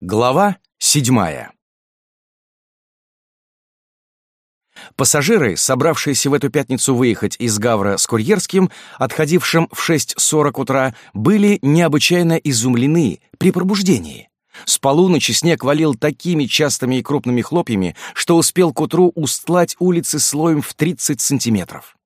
Глава седьмая. Пассажиры, собравшиеся в эту пятницу выехать из Гавра с курьерским, отходившим в 6.40 утра, были необычайно изумлены при пробуждении. С полуночи снег валил такими частыми и крупными хлопьями, что успел к утру устлать улицы слоем в 30 сантиметров.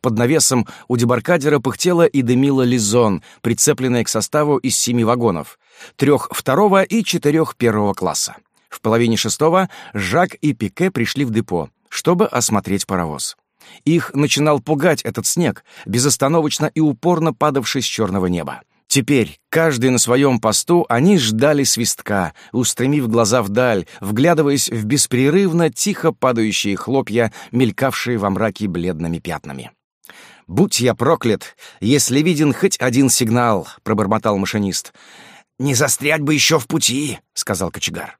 Под навесом у дебаркадера пыхтела и дымила лизон, прицепленная к составу из семи вагонов, трех второго и четырех первого класса. В половине шестого Жак и Пике пришли в депо, чтобы осмотреть паровоз. Их начинал пугать этот снег, безостановочно и упорно падавший с черного неба. Теперь, каждый на своем посту, они ждали свистка, устремив глаза вдаль, вглядываясь в беспрерывно тихо падающие хлопья, мелькавшие во мраке бледными пятнами. «Будь я проклят, если виден хоть один сигнал», — пробормотал машинист. «Не застрять бы еще в пути», — сказал кочегар.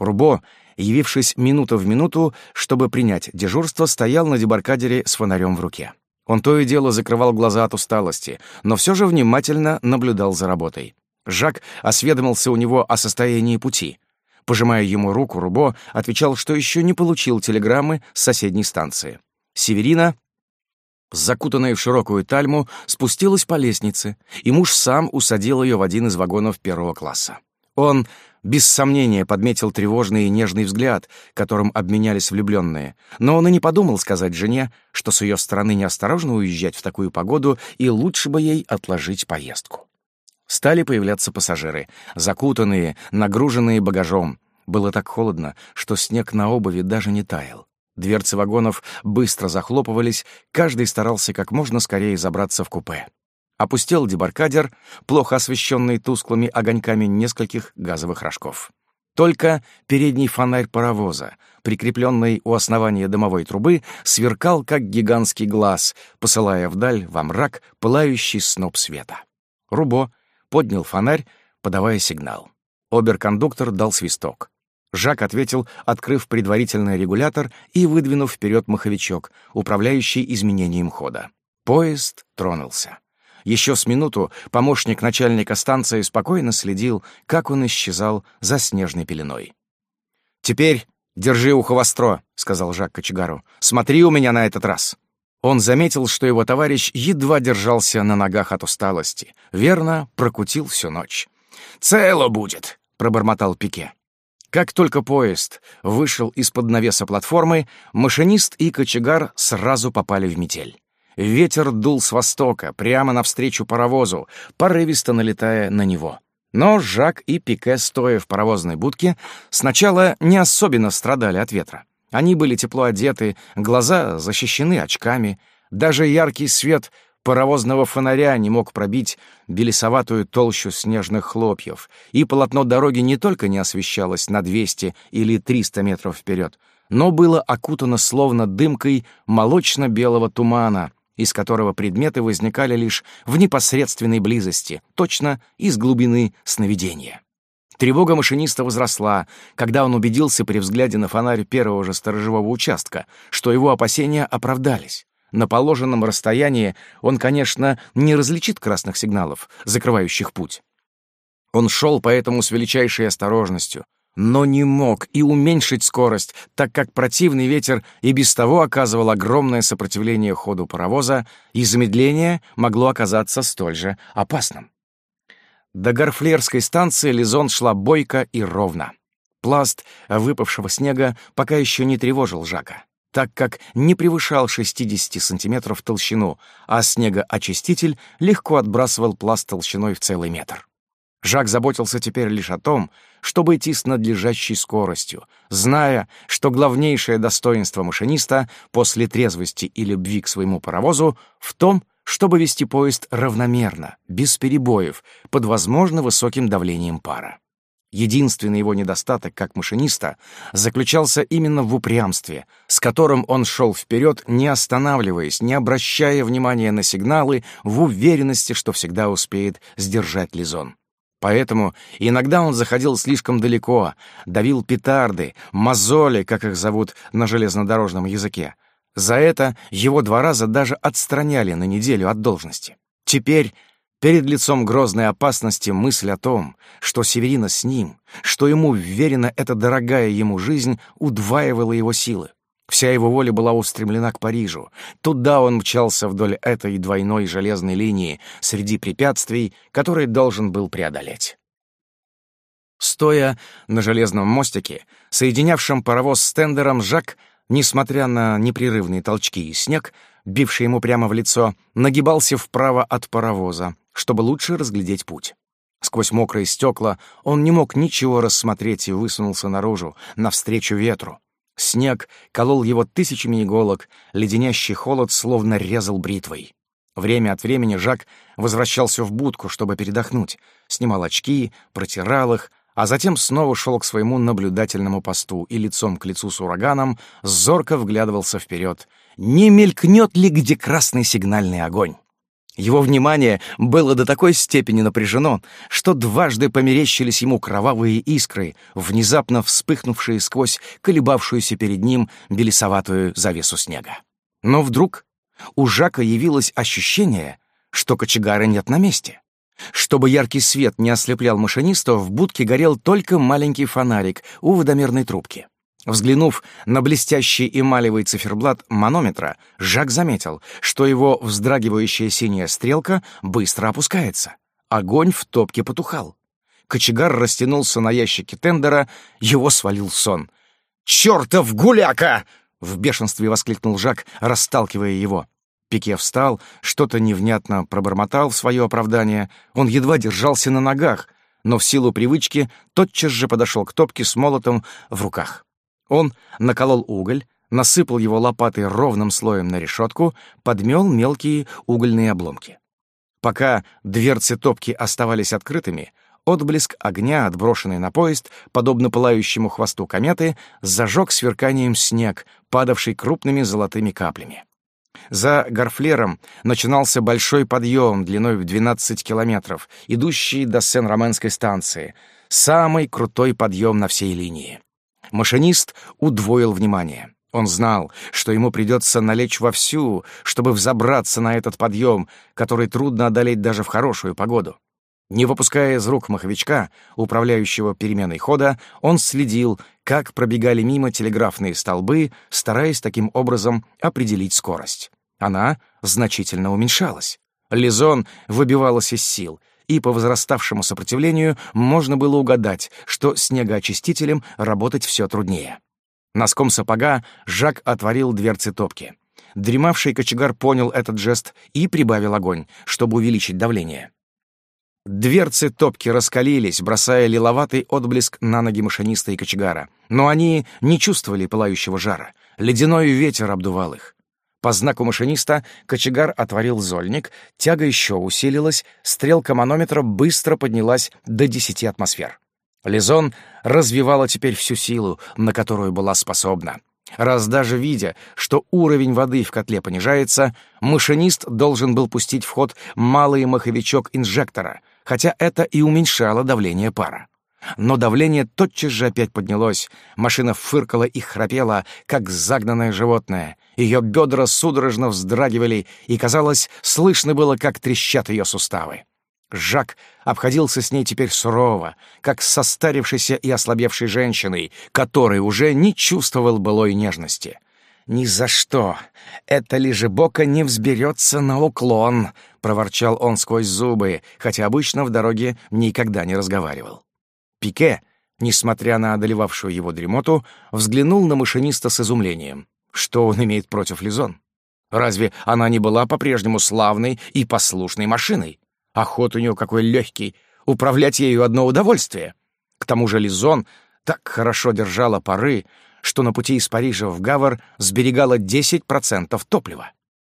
Рубо, явившись минута в минуту, чтобы принять дежурство, стоял на дебаркадере с фонарем в руке. Он то и дело закрывал глаза от усталости, но все же внимательно наблюдал за работой. Жак осведомился у него о состоянии пути. Пожимая ему руку, Рубо отвечал, что еще не получил телеграммы с соседней станции. Северина закутанная в широкую тальму, спустилась по лестнице, и муж сам усадил ее в один из вагонов первого класса. Он, без сомнения, подметил тревожный и нежный взгляд, которым обменялись влюбленные, но он и не подумал сказать жене, что с ее стороны неосторожно уезжать в такую погоду и лучше бы ей отложить поездку. Стали появляться пассажиры, закутанные, нагруженные багажом. Было так холодно, что снег на обуви даже не таял. Дверцы вагонов быстро захлопывались, каждый старался как можно скорее забраться в купе. Опустел дебаркадер, плохо освещенный тусклыми огоньками нескольких газовых рожков. Только передний фонарь паровоза, прикрепленный у основания дымовой трубы, сверкал, как гигантский глаз, посылая вдаль во мрак пылающий сноп света. Рубо поднял фонарь, подавая сигнал. Оберкондуктор дал свисток. Жак ответил, открыв предварительный регулятор и выдвинув вперед маховичок, управляющий изменением хода. Поезд тронулся. Еще с минуту помощник начальника станции спокойно следил, как он исчезал за снежной пеленой. «Теперь держи ухо востро», — сказал Жак Кочегару. «Смотри у меня на этот раз». Он заметил, что его товарищ едва держался на ногах от усталости. Верно, прокутил всю ночь. «Цело будет», — пробормотал Пике. Как только поезд вышел из-под навеса платформы, машинист и кочегар сразу попали в метель. Ветер дул с востока, прямо навстречу паровозу, порывисто налетая на него. Но Жак и Пике, стоя в паровозной будке, сначала не особенно страдали от ветра. Они были тепло одеты, глаза защищены очками. Даже яркий свет паровозного фонаря не мог пробить белесоватую толщу снежных хлопьев, и полотно дороги не только не освещалось на 200 или 300 метров вперед, но было окутано словно дымкой молочно-белого тумана, из которого предметы возникали лишь в непосредственной близости, точно из глубины сновидения. Тревога машиниста возросла, когда он убедился при взгляде на фонарь первого же сторожевого участка, что его опасения оправдались. На положенном расстоянии он, конечно, не различит красных сигналов, закрывающих путь. Он шел поэтому с величайшей осторожностью, но не мог и уменьшить скорость, так как противный ветер и без того оказывал огромное сопротивление ходу паровоза, и замедление могло оказаться столь же опасным. До Гарфлерской станции Лизон шла бойко и ровно. Пласт выпавшего снега пока еще не тревожил Жака так как не превышал 60 сантиметров толщину, а снегоочиститель легко отбрасывал пласт толщиной в целый метр. Жак заботился теперь лишь о том, чтобы идти с надлежащей скоростью, зная, что главнейшее достоинство машиниста после трезвости и любви к своему паровозу в том, чтобы вести поезд равномерно, без перебоев, под возможно высоким давлением пара. Единственный его недостаток как машиниста заключался именно в упрямстве, с которым он шел вперед, не останавливаясь, не обращая внимания на сигналы, в уверенности, что всегда успеет сдержать Лизон. Поэтому иногда он заходил слишком далеко, давил петарды, мозоли, как их зовут на железнодорожном языке. За это его два раза даже отстраняли на неделю от должности. Теперь Перед лицом грозной опасности мысль о том, что Северина с ним, что ему вверена эта дорогая ему жизнь, удваивала его силы. Вся его воля была устремлена к Парижу. Туда он мчался вдоль этой двойной железной линии среди препятствий, которые должен был преодолеть. Стоя на железном мостике, соединявшем паровоз с тендером, Жак, несмотря на непрерывные толчки и снег, бивший ему прямо в лицо, нагибался вправо от паровоза, чтобы лучше разглядеть путь. Сквозь мокрые стекла он не мог ничего рассмотреть и высунулся наружу, навстречу ветру. Снег колол его тысячами иголок, леденящий холод словно резал бритвой. Время от времени Жак возвращался в будку, чтобы передохнуть, снимал очки, протирал их, а затем снова шел к своему наблюдательному посту и лицом к лицу с ураганом зорко вглядывался вперед. Не мелькнет ли где красный сигнальный огонь? Его внимание было до такой степени напряжено, что дважды померещились ему кровавые искры, внезапно вспыхнувшие сквозь колебавшуюся перед ним белесоватую завесу снега. Но вдруг у Жака явилось ощущение, что кочегара нет на месте. Чтобы яркий свет не ослеплял машиниста, в будке горел только маленький фонарик у водомерной трубки. Взглянув на блестящий эмалевый циферблат манометра, Жак заметил, что его вздрагивающая синяя стрелка быстро опускается. Огонь в топке потухал. Кочегар растянулся на ящике тендера, его свалил сон. «Чертов гуляка!» — в бешенстве воскликнул Жак, расталкивая его. Пике встал, что-то невнятно пробормотал в свое оправдание. Он едва держался на ногах, но в силу привычки тотчас же подошел к топке с молотом в руках. Он наколол уголь, насыпал его лопатой ровным слоем на решетку, подмел мелкие угольные обломки. Пока дверцы топки оставались открытыми, отблеск огня, отброшенный на поезд, подобно пылающему хвосту кометы, зажег сверканием снег, падавший крупными золотыми каплями. За Гарфлером начинался большой подъем длиной в 12 километров, идущий до Сен-Роменской станции, самый крутой подъем на всей линии. Машинист удвоил внимание. Он знал, что ему придется налечь вовсю, чтобы взобраться на этот подъем, который трудно одолеть даже в хорошую погоду. Не выпуская из рук маховичка, управляющего переменой хода, он следил, как пробегали мимо телеграфные столбы, стараясь таким образом определить скорость. Она значительно уменьшалась. Лизон выбивалась из сил, и по возраставшему сопротивлению можно было угадать, что снегоочистителем работать все труднее. Носком сапога Жак отворил дверцы топки. Дремавший кочегар понял этот жест и прибавил огонь, чтобы увеличить давление. Дверцы топки раскалились, бросая лиловатый отблеск на ноги машиниста и кочегара. Но они не чувствовали пылающего жара. Ледяной ветер обдувал их. По знаку машиниста кочегар отворил зольник, тяга еще усилилась, стрелка манометра быстро поднялась до 10 атмосфер. Лизон развивала теперь всю силу, на которую была способна. Раз даже видя, что уровень воды в котле понижается, машинист должен был пустить в ход малый маховичок инжектора, хотя это и уменьшало давление пара. Но давление тотчас же опять поднялось, машина фыркала и храпела, как загнанное животное, ее бедра судорожно вздрагивали, и, казалось, слышно было, как трещат ее суставы. Жак обходился с ней теперь сурово, как с состарившейся и ослабевшей женщиной, которой уже не чувствовал былой нежности. «Ни за что! Это лежебока не взберется на уклон!» — проворчал он сквозь зубы, хотя обычно в дороге никогда не разговаривал. Пике, несмотря на одолевавшую его дремоту, взглянул на машиниста с изумлением. Что он имеет против Лизон? Разве она не была по-прежнему славной и послушной машиной? Охот у нее какой легкий, управлять ею одно удовольствие. К тому же Лизон так хорошо держала пары, что на пути из Парижа в Гавр сберегала 10% топлива.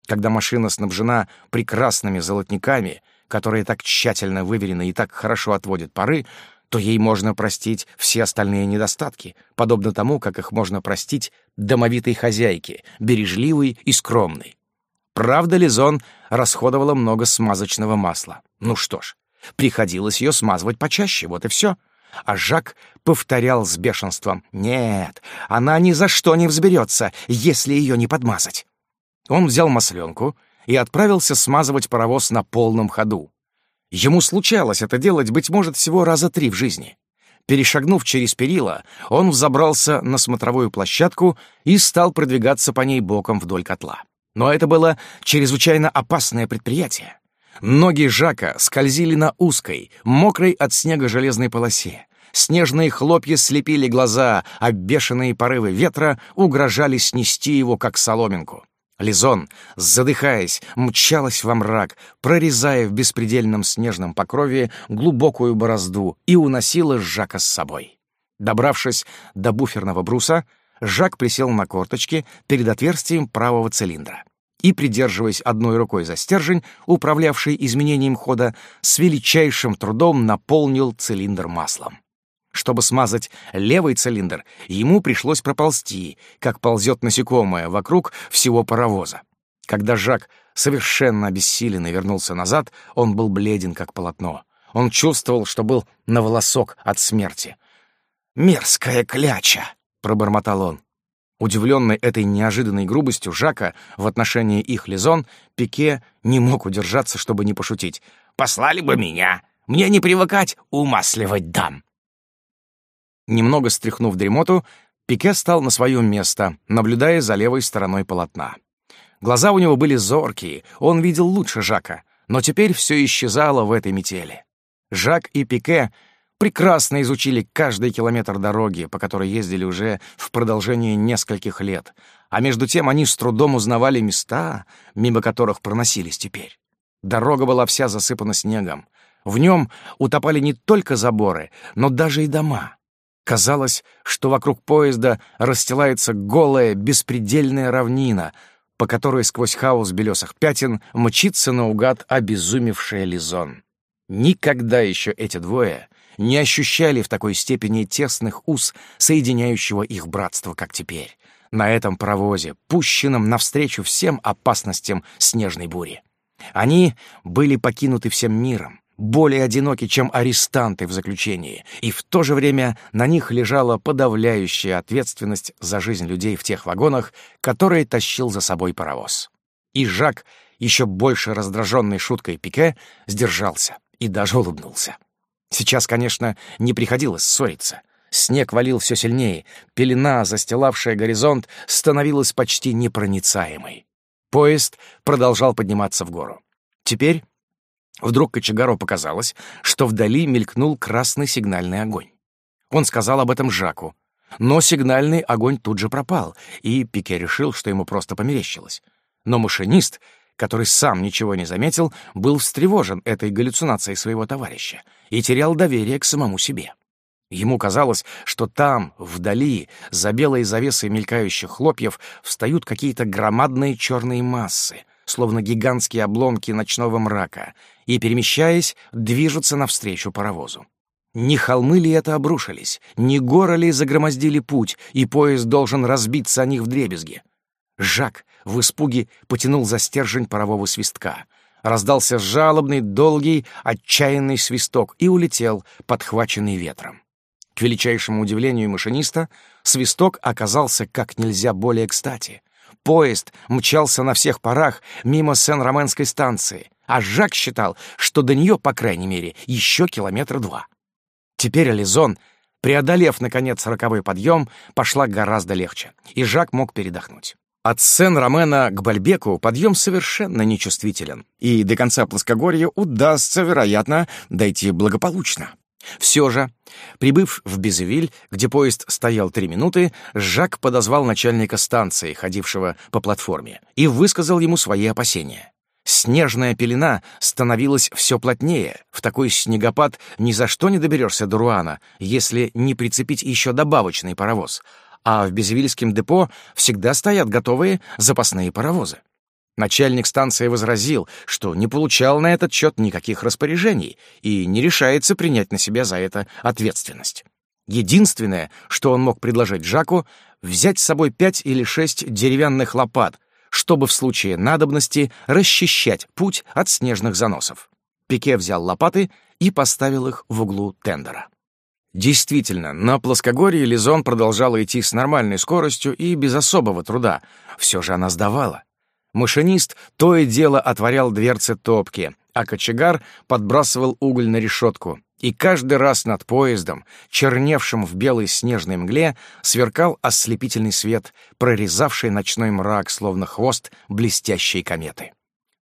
Когда машина снабжена прекрасными золотниками, которые так тщательно выверены и так хорошо отводят пары, то ей можно простить все остальные недостатки, подобно тому, как их можно простить домовитой хозяйке, бережливой и скромной. Правда, ли, Лизон расходовала много смазочного масла. Ну что ж, приходилось ее смазывать почаще, вот и все. А Жак повторял с бешенством. «Нет, она ни за что не взберется, если ее не подмазать». Он взял масленку и отправился смазывать паровоз на полном ходу. Ему случалось это делать, быть может, всего раза три в жизни. Перешагнув через перила, он взобрался на смотровую площадку и стал продвигаться по ней боком вдоль котла. Но это было чрезвычайно опасное предприятие. Ноги Жака скользили на узкой, мокрой от снега железной полосе. Снежные хлопья слепили глаза, а бешеные порывы ветра угрожали снести его, как соломинку. Лизон, задыхаясь, мчалась во мрак, прорезая в беспредельном снежном покрове глубокую борозду и уносила Жака с собой. Добравшись до буферного бруса, Жак присел на корточки перед отверстием правого цилиндра и, придерживаясь одной рукой за стержень, управлявший изменением хода, с величайшим трудом наполнил цилиндр маслом. Чтобы смазать левый цилиндр, ему пришлось проползти, как ползет насекомое, вокруг всего паровоза. Когда Жак, совершенно обессиленно вернулся назад, он был бледен, как полотно. Он чувствовал, что был на волосок от смерти. «Мерзкая кляча!» — пробормотал он. Удивленный этой неожиданной грубостью Жака в отношении их Лизон, Пике не мог удержаться, чтобы не пошутить. «Послали бы меня! Мне не привыкать, умасливать дам!» Немного стряхнув дремоту, Пике стал на свое место, наблюдая за левой стороной полотна. Глаза у него были зоркие, он видел лучше Жака, но теперь все исчезало в этой метели. Жак и Пике прекрасно изучили каждый километр дороги, по которой ездили уже в продолжении нескольких лет, а между тем они с трудом узнавали места, мимо которых проносились теперь. Дорога была вся засыпана снегом. В нем утопали не только заборы, но даже и дома. Казалось, что вокруг поезда расстилается голая, беспредельная равнина, по которой сквозь хаос белесых пятен мчится наугад обезумевшая Лизон. Никогда еще эти двое не ощущали в такой степени тесных уз, соединяющего их братство, как теперь, на этом провозе, пущенном навстречу всем опасностям снежной бури. Они были покинуты всем миром, более одиноки, чем арестанты в заключении, и в то же время на них лежала подавляющая ответственность за жизнь людей в тех вагонах, которые тащил за собой паровоз. И Жак, еще больше раздраженный шуткой Пике, сдержался и даже улыбнулся. Сейчас, конечно, не приходилось ссориться. Снег валил все сильнее, пелена, застилавшая горизонт, становилась почти непроницаемой. Поезд продолжал подниматься в гору. Теперь Вдруг Кочегару показалось, что вдали мелькнул красный сигнальный огонь. Он сказал об этом Жаку, но сигнальный огонь тут же пропал, и Пике решил, что ему просто померещилось. Но машинист, который сам ничего не заметил, был встревожен этой галлюцинацией своего товарища и терял доверие к самому себе. Ему казалось, что там, вдали, за белой завесой мелькающих хлопьев, встают какие-то громадные черные массы — словно гигантские обломки ночного мрака, и, перемещаясь, движутся навстречу паровозу. Не холмы ли это обрушились, не горы ли загромоздили путь, и поезд должен разбиться о них в дребезги. Жак в испуге потянул за стержень парового свистка. Раздался жалобный, долгий, отчаянный свисток и улетел, подхваченный ветром. К величайшему удивлению машиниста, свисток оказался как нельзя более кстати. Поезд мчался на всех парах мимо Сен-Роменской станции, а Жак считал, что до нее, по крайней мере, еще километра два. Теперь Ализон, преодолев, наконец, роковой подъем, пошла гораздо легче, и Жак мог передохнуть. От Сен-Ромена к Бальбеку подъем совершенно нечувствителен, и до конца плоскогорья удастся, вероятно, дойти благополучно. Все же, прибыв в Безевиль, где поезд стоял три минуты, Жак подозвал начальника станции, ходившего по платформе, и высказал ему свои опасения. Снежная пелена становилась все плотнее. В такой снегопад ни за что не доберешься до Руана, если не прицепить еще добавочный паровоз. А в Безевильском депо всегда стоят готовые запасные паровозы. Начальник станции возразил, что не получал на этот счет никаких распоряжений и не решается принять на себя за это ответственность. Единственное, что он мог предложить Жаку, взять с собой пять или шесть деревянных лопат, чтобы в случае надобности расчищать путь от снежных заносов. Пике взял лопаты и поставил их в углу тендера. Действительно, на плоскогорье Лизон продолжала идти с нормальной скоростью и без особого труда. Все же она сдавала. Машинист то и дело отворял дверцы топки, а кочегар подбрасывал уголь на решетку. И каждый раз над поездом, черневшим в белой снежной мгле, сверкал ослепительный свет, прорезавший ночной мрак, словно хвост блестящей кометы.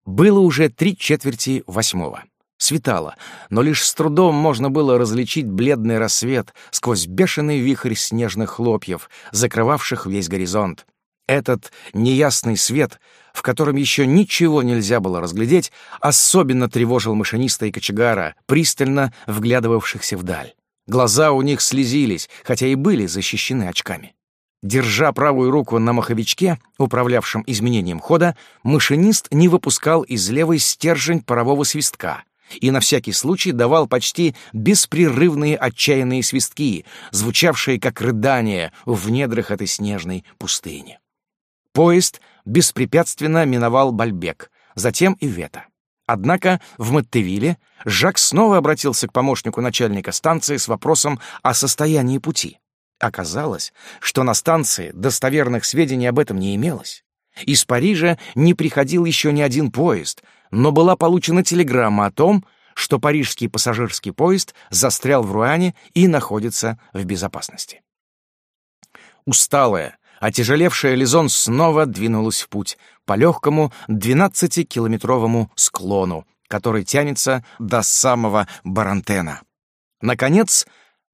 Было уже три четверти восьмого. Светало, но лишь с трудом можно было различить бледный рассвет сквозь бешеный вихрь снежных хлопьев, закрывавших весь горизонт. Этот неясный свет, в котором еще ничего нельзя было разглядеть, особенно тревожил машиниста и кочегара, пристально вглядывавшихся вдаль. Глаза у них слезились, хотя и были защищены очками. Держа правую руку на маховичке, управлявшем изменением хода, машинист не выпускал из левой стержень парового свистка и на всякий случай давал почти беспрерывные отчаянные свистки, звучавшие как рыдания в недрах этой снежной пустыни. Поезд беспрепятственно миновал Бальбек, затем и Вета. Однако в Маттевиле Жак снова обратился к помощнику начальника станции с вопросом о состоянии пути. Оказалось, что на станции достоверных сведений об этом не имелось. Из Парижа не приходил еще ни один поезд, но была получена телеграмма о том, что парижский пассажирский поезд застрял в Руане и находится в безопасности. Усталая, а Отяжелевшая Лизон снова двинулась в путь по легкому 12-километровому склону, который тянется до самого Барантена. Наконец,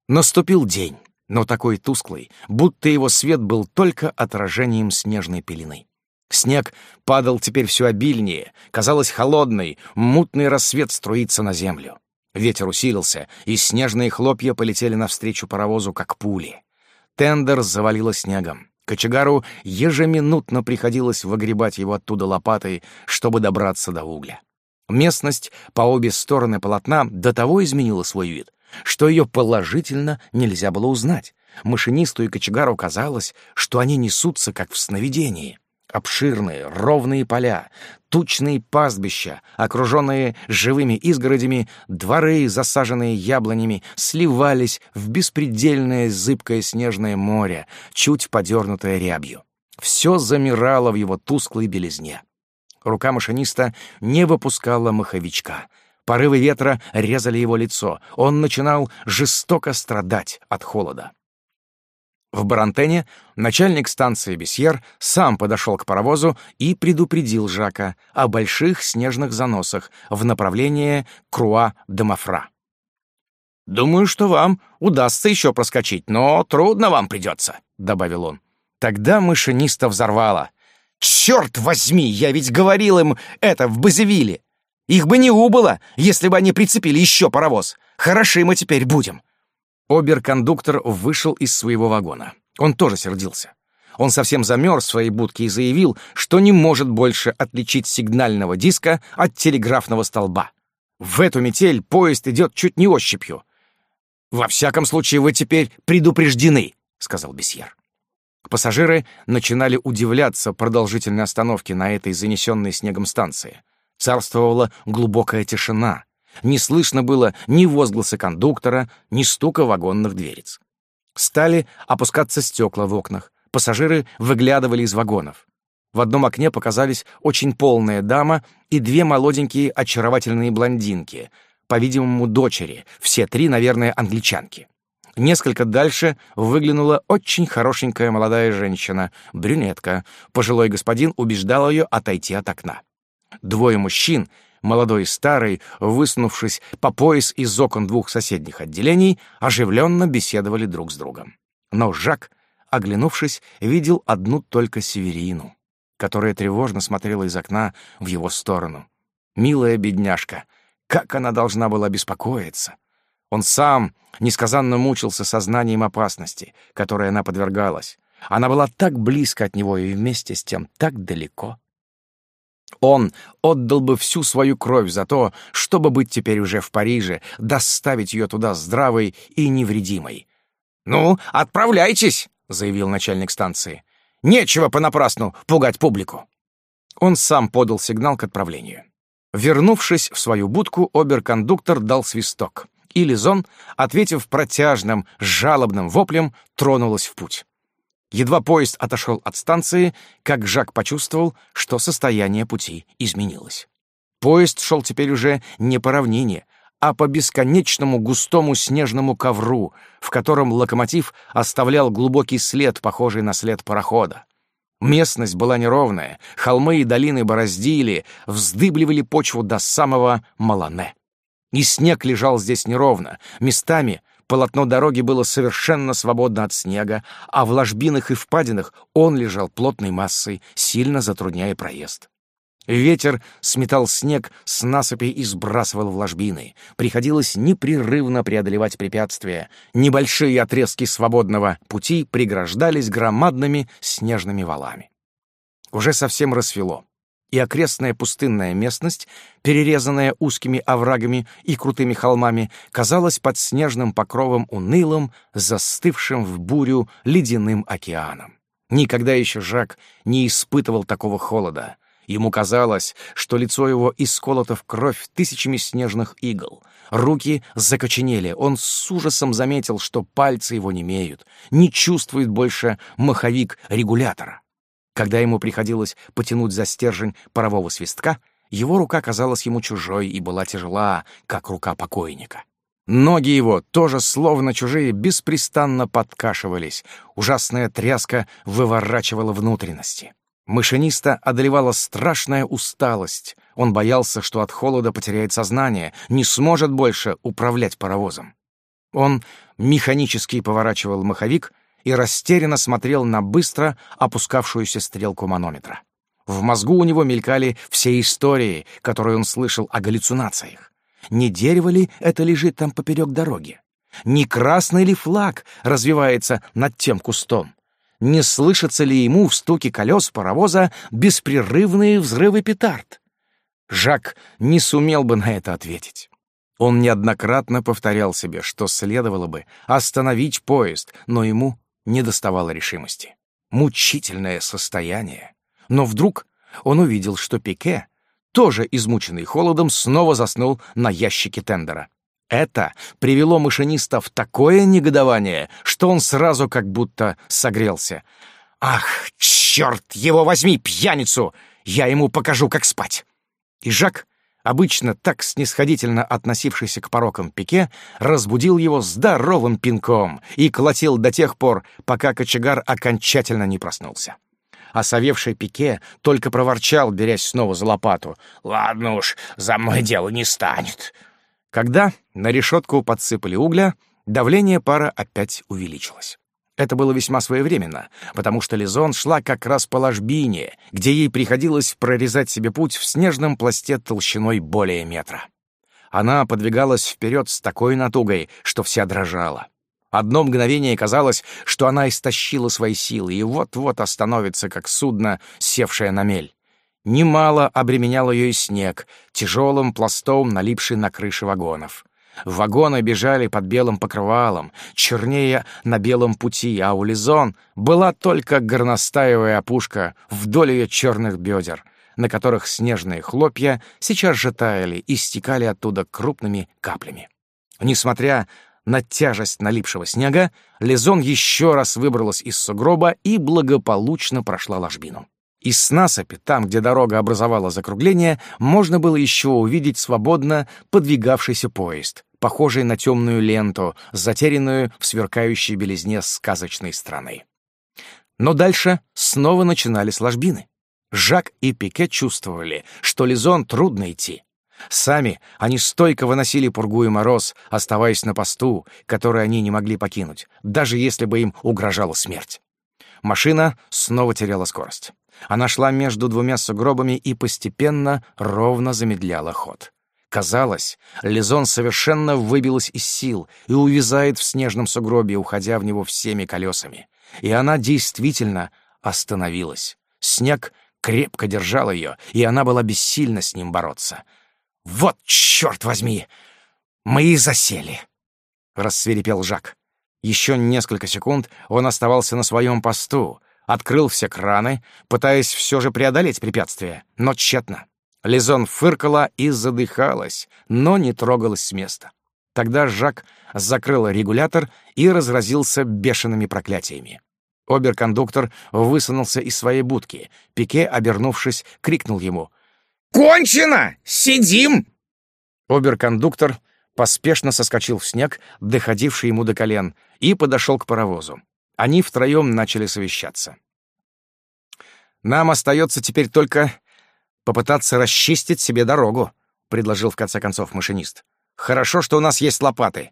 наступил день, но такой тусклый, будто его свет был только отражением снежной пелены. Снег падал теперь все обильнее, казалось холодный, мутный рассвет струится на землю. Ветер усилился, и снежные хлопья полетели навстречу паровозу, как пули. Тендер завалило снегом кочегару ежеминутно приходилось выгребать его оттуда лопатой, чтобы добраться до угля. Местность по обе стороны полотна до того изменила свой вид, что ее положительно нельзя было узнать. Машинисту и кочегару казалось, что они несутся, как в сновидении обширные ровные поля, тучные пастбища, окруженные живыми изгородями, дворы, засаженные яблонями, сливались в беспредельное зыбкое снежное море, чуть подернутое рябью. Все замирало в его тусклой белизне. Рука машиниста не выпускала маховичка. Порывы ветра резали его лицо. Он начинал жестоко страдать от холода. В Барантене начальник станции Бесьер сам подошел к паровозу и предупредил Жака о больших снежных заносах в направлении Круа-Домофра. «Думаю, что вам удастся еще проскочить, но трудно вам придется», — добавил он. Тогда машиниста взорвало. «Черт возьми, я ведь говорил им это в Базевиле! Их бы не убыло, если бы они прицепили еще паровоз! Хороши мы теперь будем!» Обер-кондуктор вышел из своего вагона. Он тоже сердился. Он совсем замерз в своей будке и заявил, что не может больше отличить сигнального диска от телеграфного столба. В эту метель поезд идет чуть не ощупью. «Во всяком случае, вы теперь предупреждены», — сказал Бесьер. Пассажиры начинали удивляться продолжительной остановке на этой занесенной снегом станции. Царствовала глубокая тишина. Не слышно было ни возгласа кондуктора, ни стука вагонных дверец. Стали опускаться стекла в окнах. Пассажиры выглядывали из вагонов. В одном окне показались очень полная дама и две молоденькие очаровательные блондинки, по-видимому, дочери, все три, наверное, англичанки. Несколько дальше выглянула очень хорошенькая молодая женщина, брюнетка. Пожилой господин убеждал ее отойти от окна. Двое мужчин — молодой и старый, выснувшись по пояс из окон двух соседних отделений, оживленно беседовали друг с другом. Но Жак, оглянувшись, видел одну только Северину, которая тревожно смотрела из окна в его сторону. Милая бедняжка, как она должна была беспокоиться! Он сам несказанно мучился сознанием опасности, которой она подвергалась. Она была так близко от него и вместе с тем так далеко. Он отдал бы всю свою кровь за то, чтобы быть теперь уже в Париже, доставить ее туда здравой и невредимой. «Ну, отправляйтесь!» — заявил начальник станции. «Нечего понапрасну пугать публику!» Он сам подал сигнал к отправлению. Вернувшись в свою будку, оберкондуктор дал свисток, и Лизон, ответив протяжным, жалобным воплем, тронулась в путь. Едва поезд отошел от станции, как Жак почувствовал, что состояние пути изменилось. Поезд шел теперь уже не по равнине, а по бесконечному густому снежному ковру, в котором локомотив оставлял глубокий след, похожий на след парохода. Местность была неровная, холмы и долины бороздили, вздыбливали почву до самого Малане. И снег лежал здесь неровно, местами Полотно дороги было совершенно свободно от снега, а в ложбинах и впадинах он лежал плотной массой, сильно затрудняя проезд. Ветер сметал снег с насыпи и сбрасывал в ложбины. Приходилось непрерывно преодолевать препятствия. Небольшие отрезки свободного пути преграждались громадными снежными валами. Уже совсем рассвело и окрестная пустынная местность, перерезанная узкими оврагами и крутыми холмами, казалась под снежным покровом унылым, застывшим в бурю ледяным океаном. Никогда еще Жак не испытывал такого холода. Ему казалось, что лицо его исколото в кровь тысячами снежных игл. Руки закоченели, он с ужасом заметил, что пальцы его немеют, не чувствует больше маховик регулятора. Когда ему приходилось потянуть за стержень парового свистка, его рука казалась ему чужой и была тяжела, как рука покойника. Ноги его, тоже словно чужие, беспрестанно подкашивались. Ужасная тряска выворачивала внутренности. Машиниста одолевала страшная усталость. Он боялся, что от холода потеряет сознание, не сможет больше управлять паровозом. Он механически поворачивал маховик — и растерянно смотрел на быстро опускавшуюся стрелку манометра. В мозгу у него мелькали все истории, которые он слышал о галлюцинациях. Не дерево ли это лежит там поперек дороги? Не красный ли флаг развивается над тем кустом? Не слышатся ли ему в стуке колес паровоза беспрерывные взрывы петард? Жак не сумел бы на это ответить. Он неоднократно повторял себе, что следовало бы остановить поезд, но ему не доставало решимости. Мучительное состояние. Но вдруг он увидел, что Пике, тоже измученный холодом, снова заснул на ящике тендера. Это привело машиниста в такое негодование, что он сразу как будто согрелся. «Ах, черт его возьми, пьяницу! Я ему покажу, как спать!» И Жак обычно так снисходительно относившийся к порокам Пике, разбудил его здоровым пинком и колотил до тех пор, пока кочегар окончательно не проснулся. Осовевший Пике только проворчал, берясь снова за лопату. «Ладно уж, за мной дело не станет». Когда на решетку подсыпали угля, давление пара опять увеличилось. Это было весьма своевременно, потому что Лизон шла как раз по ложбине, где ей приходилось прорезать себе путь в снежном пласте толщиной более метра. Она подвигалась вперед с такой натугой, что вся дрожала. Одно мгновение казалось, что она истощила свои силы и вот-вот остановится, как судно, севшее на мель. Немало обременял ее и снег, тяжелым пластом налипший на крыши вагонов. Вагоны бежали под белым покрывалом, чернее на белом пути, а у Лизон была только горностаевая опушка вдоль ее черных бедер, на которых снежные хлопья сейчас же таяли и стекали оттуда крупными каплями. Несмотря на тяжесть налипшего снега, Лизон еще раз выбралась из сугроба и благополучно прошла ложбину. Из снасыпи, там, где дорога образовала закругление, можно было еще увидеть свободно подвигавшийся поезд, похожий на темную ленту, затерянную в сверкающей белизне сказочной страны. Но дальше снова начинались ложбины. Жак и Пике чувствовали, что Лизон трудно идти. Сами они стойко выносили пургу и мороз, оставаясь на посту, который они не могли покинуть, даже если бы им угрожала смерть. Машина снова теряла скорость. Она шла между двумя сугробами и постепенно ровно замедляла ход. Казалось, Лизон совершенно выбилась из сил и увязает в снежном сугробе, уходя в него всеми колесами. И она действительно остановилась. Снег крепко держал ее, и она была бессильна с ним бороться. «Вот черт возьми! Мы и засели!» — рассверепел Жак. Еще несколько секунд он оставался на своем посту — открыл все краны, пытаясь все же преодолеть препятствие, но тщетно. Лизон фыркала и задыхалась, но не трогалась с места. Тогда Жак закрыл регулятор и разразился бешеными проклятиями. Оберкондуктор высунулся из своей будки. Пике, обернувшись, крикнул ему. «Кончено! Сидим!» Оберкондуктор поспешно соскочил в снег, доходивший ему до колен, и подошел к паровозу они втроем начали совещаться. «Нам остается теперь только попытаться расчистить себе дорогу», — предложил в конце концов машинист. «Хорошо, что у нас есть лопаты.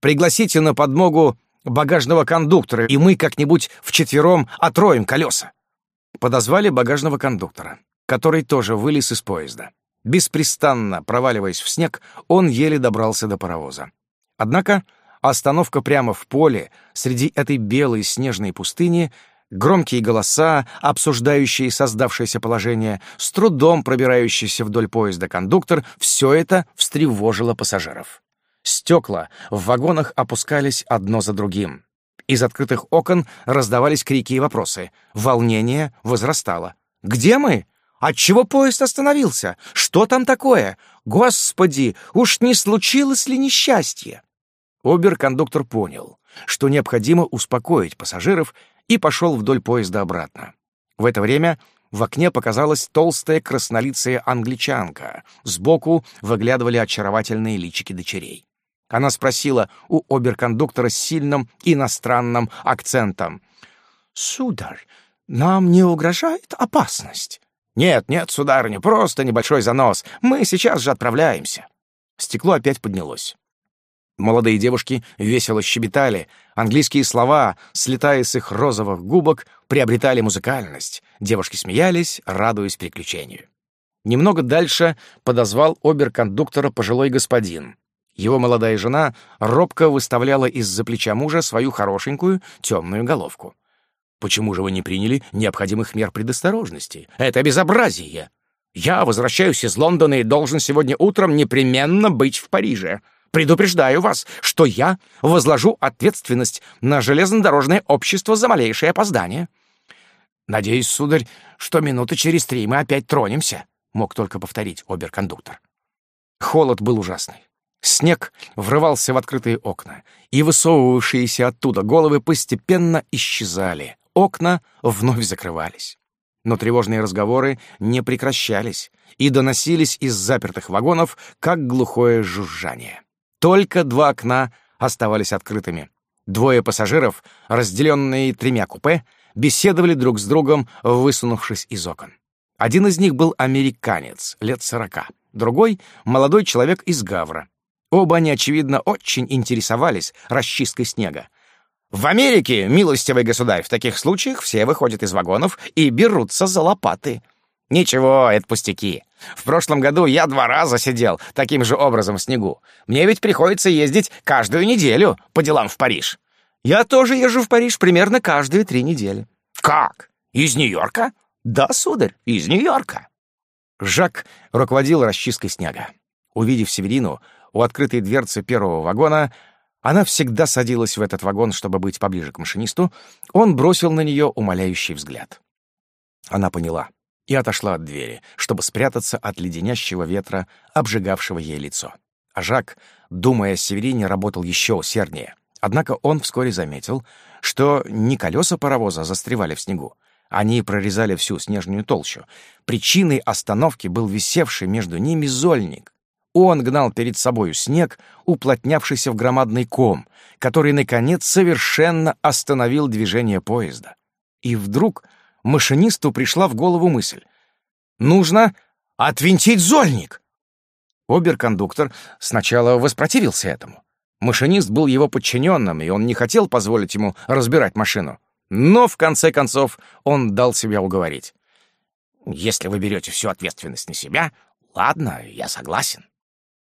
Пригласите на подмогу багажного кондуктора, и мы как-нибудь вчетвером отроем колеса». Подозвали багажного кондуктора, который тоже вылез из поезда. Беспрестанно проваливаясь в снег, он еле добрался до паровоза. Однако Остановка прямо в поле, среди этой белой снежной пустыни, громкие голоса, обсуждающие создавшееся положение, с трудом пробирающийся вдоль поезда кондуктор — все это встревожило пассажиров. Стекла в вагонах опускались одно за другим. Из открытых окон раздавались крики и вопросы. Волнение возрастало. «Где мы? Отчего поезд остановился? Что там такое? Господи, уж не случилось ли несчастье?» Обер-кондуктор понял, что необходимо успокоить пассажиров и пошел вдоль поезда обратно. В это время в окне показалась толстая краснолицая англичанка. Сбоку выглядывали очаровательные личики дочерей. Она спросила у оберкондуктора с сильным иностранным акцентом. «Сударь, нам не угрожает опасность?» «Нет, нет, сударыня, просто небольшой занос. Мы сейчас же отправляемся». Стекло опять поднялось. Молодые девушки весело щебетали, английские слова, слетая с их розовых губок, приобретали музыкальность. Девушки смеялись, радуясь приключению. Немного дальше подозвал оберкондуктора пожилой господин. Его молодая жена робко выставляла из-за плеча мужа свою хорошенькую темную головку. «Почему же вы не приняли необходимых мер предосторожности? Это безобразие! Я возвращаюсь из Лондона и должен сегодня утром непременно быть в Париже!» Предупреждаю вас, что я возложу ответственность на железнодорожное общество за малейшее опоздание. Надеюсь, сударь, что минуты через три мы опять тронемся, мог только повторить оберкондуктор. Холод был ужасный. Снег врывался в открытые окна, и высовывавшиеся оттуда головы постепенно исчезали. Окна вновь закрывались. Но тревожные разговоры не прекращались и доносились из запертых вагонов, как глухое жужжание. Только два окна оставались открытыми. Двое пассажиров, разделенные тремя купе, беседовали друг с другом, высунувшись из окон. Один из них был американец, лет сорока, другой — молодой человек из Гавра. Оба они, очевидно, очень интересовались расчисткой снега. В Америке, милостивый государь, в таких случаях все выходят из вагонов и берутся за лопаты. Ничего, это пустяки. В прошлом году я два раза сидел таким же образом в снегу. Мне ведь приходится ездить каждую неделю по делам в Париж. Я тоже езжу в Париж примерно каждые три недели. Как? Из Нью-Йорка? Да, сударь, из Нью-Йорка. Жак руководил расчисткой снега. Увидев Северину у открытой дверцы первого вагона, она всегда садилась в этот вагон, чтобы быть поближе к машинисту, он бросил на нее умоляющий взгляд. Она поняла — и отошла от двери, чтобы спрятаться от леденящего ветра, обжигавшего ей лицо. А Жак, думая о Северине, работал еще усерднее. Однако он вскоре заметил, что не колеса паровоза застревали в снегу. Они прорезали всю снежную толщу. Причиной остановки был висевший между ними зольник. Он гнал перед собою снег, уплотнявшийся в громадный ком, который, наконец, совершенно остановил движение поезда. И вдруг машинисту пришла в голову мысль. «Нужно отвинтить зольник!» Оберкондуктор сначала воспротивился этому. Машинист был его подчиненным, и он не хотел позволить ему разбирать машину. Но, в конце концов, он дал себя уговорить. «Если вы берете всю ответственность на себя, ладно, я согласен».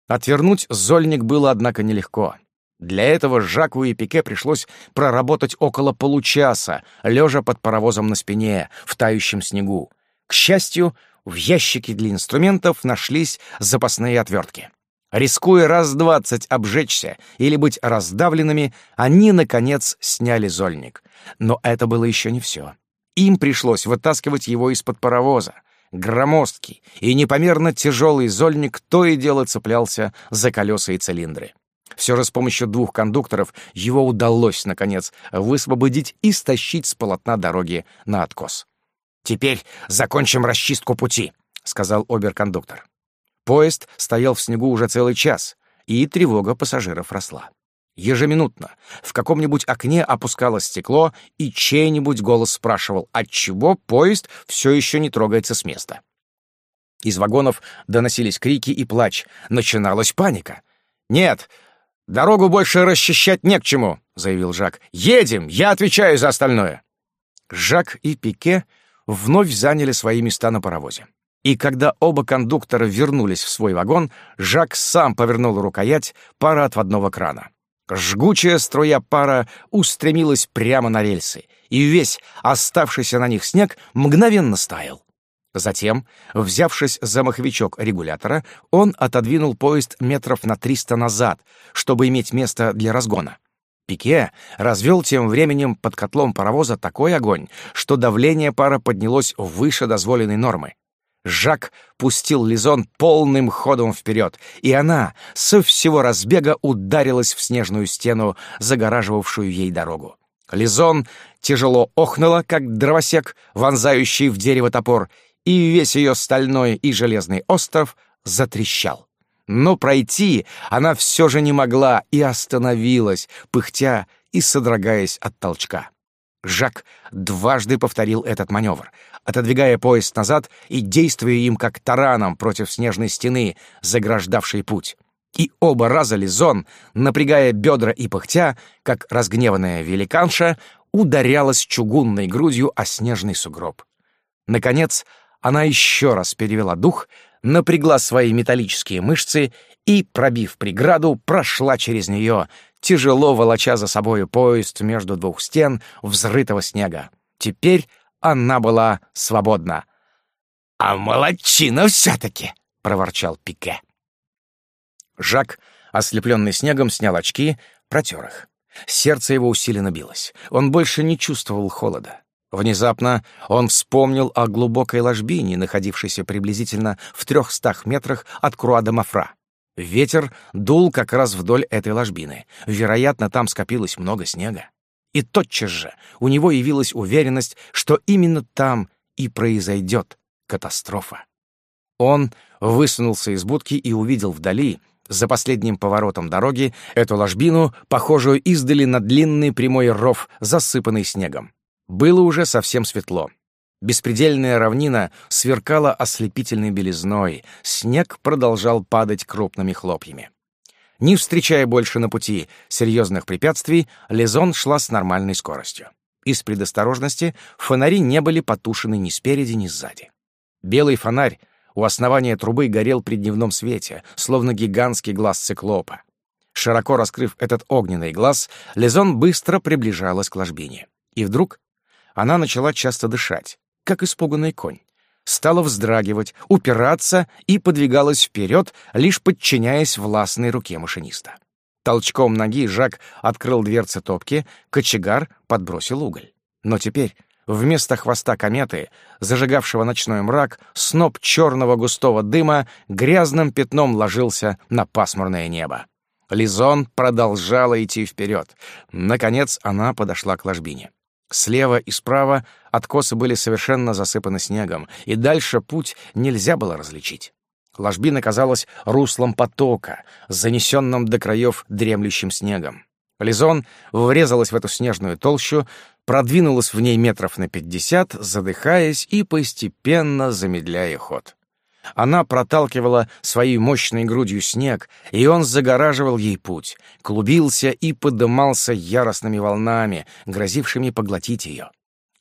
Отвернуть зольник было, однако, нелегко. Для этого Жаку и Пике пришлось проработать около получаса, лежа под паровозом на спине, в тающем снегу. К счастью, в ящике для инструментов нашлись запасные отвертки. Рискуя раз двадцать обжечься или быть раздавленными, они, наконец, сняли зольник. Но это было еще не все. Им пришлось вытаскивать его из-под паровоза. Громоздкий и непомерно тяжелый зольник то и дело цеплялся за колеса и цилиндры. Все же с помощью двух кондукторов его удалось, наконец, высвободить и стащить с полотна дороги на откос. «Теперь закончим расчистку пути», — сказал оберкондуктор. Поезд стоял в снегу уже целый час, и тревога пассажиров росла. Ежеминутно в каком-нибудь окне опускалось стекло, и чей-нибудь голос спрашивал, отчего поезд все еще не трогается с места. Из вагонов доносились крики и плач. Начиналась паника. «Нет, «Дорогу больше расчищать не к чему», — заявил Жак. «Едем, я отвечаю за остальное». Жак и Пике вновь заняли свои места на паровозе. И когда оба кондуктора вернулись в свой вагон, Жак сам повернул рукоять пара отводного крана. Жгучая струя пара устремилась прямо на рельсы, и весь оставшийся на них снег мгновенно стаял. Затем, взявшись за маховичок регулятора, он отодвинул поезд метров на 300 назад, чтобы иметь место для разгона. Пике развел тем временем под котлом паровоза такой огонь, что давление пара поднялось выше дозволенной нормы. Жак пустил Лизон полным ходом вперед, и она со всего разбега ударилась в снежную стену, загораживавшую ей дорогу. Лизон тяжело охнула, как дровосек, вонзающий в дерево топор, и весь ее стальной и железный остров затрещал. Но пройти она все же не могла и остановилась, пыхтя и содрогаясь от толчка. Жак дважды повторил этот маневр, отодвигая поезд назад и действуя им как тараном против снежной стены, заграждавшей путь. И оба раза Лизон, напрягая бедра и пыхтя, как разгневанная великанша, ударялась чугунной грудью о снежный сугроб. Наконец она еще раз перевела дух, напрягла свои металлические мышцы и, пробив преграду, прошла через нее, тяжело волоча за собою поезд между двух стен взрытого снега. Теперь она была свободна. «А молодчина все-таки!» — проворчал Пике. Жак, ослепленный снегом, снял очки, протер их. Сердце его усиленно билось. Он больше не чувствовал холода. Внезапно он вспомнил о глубокой ложбине, находившейся приблизительно в трехстах метрах от Круада-Мафра. Ветер дул как раз вдоль этой ложбины. Вероятно, там скопилось много снега. И тотчас же у него явилась уверенность, что именно там и произойдет катастрофа. Он высунулся из будки и увидел вдали, за последним поворотом дороги, эту ложбину, похожую издали на длинный прямой ров, засыпанный снегом. Было уже совсем светло. Беспредельная равнина сверкала ослепительной белизной, снег продолжал падать крупными хлопьями. Не встречая больше на пути серьезных препятствий, Лизон шла с нормальной скоростью. Из предосторожности фонари не были потушены ни спереди, ни сзади. Белый фонарь у основания трубы горел при дневном свете, словно гигантский глаз циклопа. Широко раскрыв этот огненный глаз, Лизон быстро приближалась к ложбине. И вдруг она начала часто дышать, как испуганный конь. Стала вздрагивать, упираться и подвигалась вперед, лишь подчиняясь властной руке машиниста. Толчком ноги Жак открыл дверцы топки, кочегар подбросил уголь. Но теперь вместо хвоста кометы, зажигавшего ночной мрак, сноп черного густого дыма грязным пятном ложился на пасмурное небо. Лизон продолжала идти вперед. Наконец она подошла к ложбине. Слева и справа откосы были совершенно засыпаны снегом, и дальше путь нельзя было различить. Ложбина казалась руслом потока, занесенным до краев дремлющим снегом. Лизон врезалась в эту снежную толщу, продвинулась в ней метров на пятьдесят, задыхаясь и постепенно замедляя ход. Она проталкивала своей мощной грудью снег, и он загораживал ей путь, клубился и подымался яростными волнами, грозившими поглотить ее.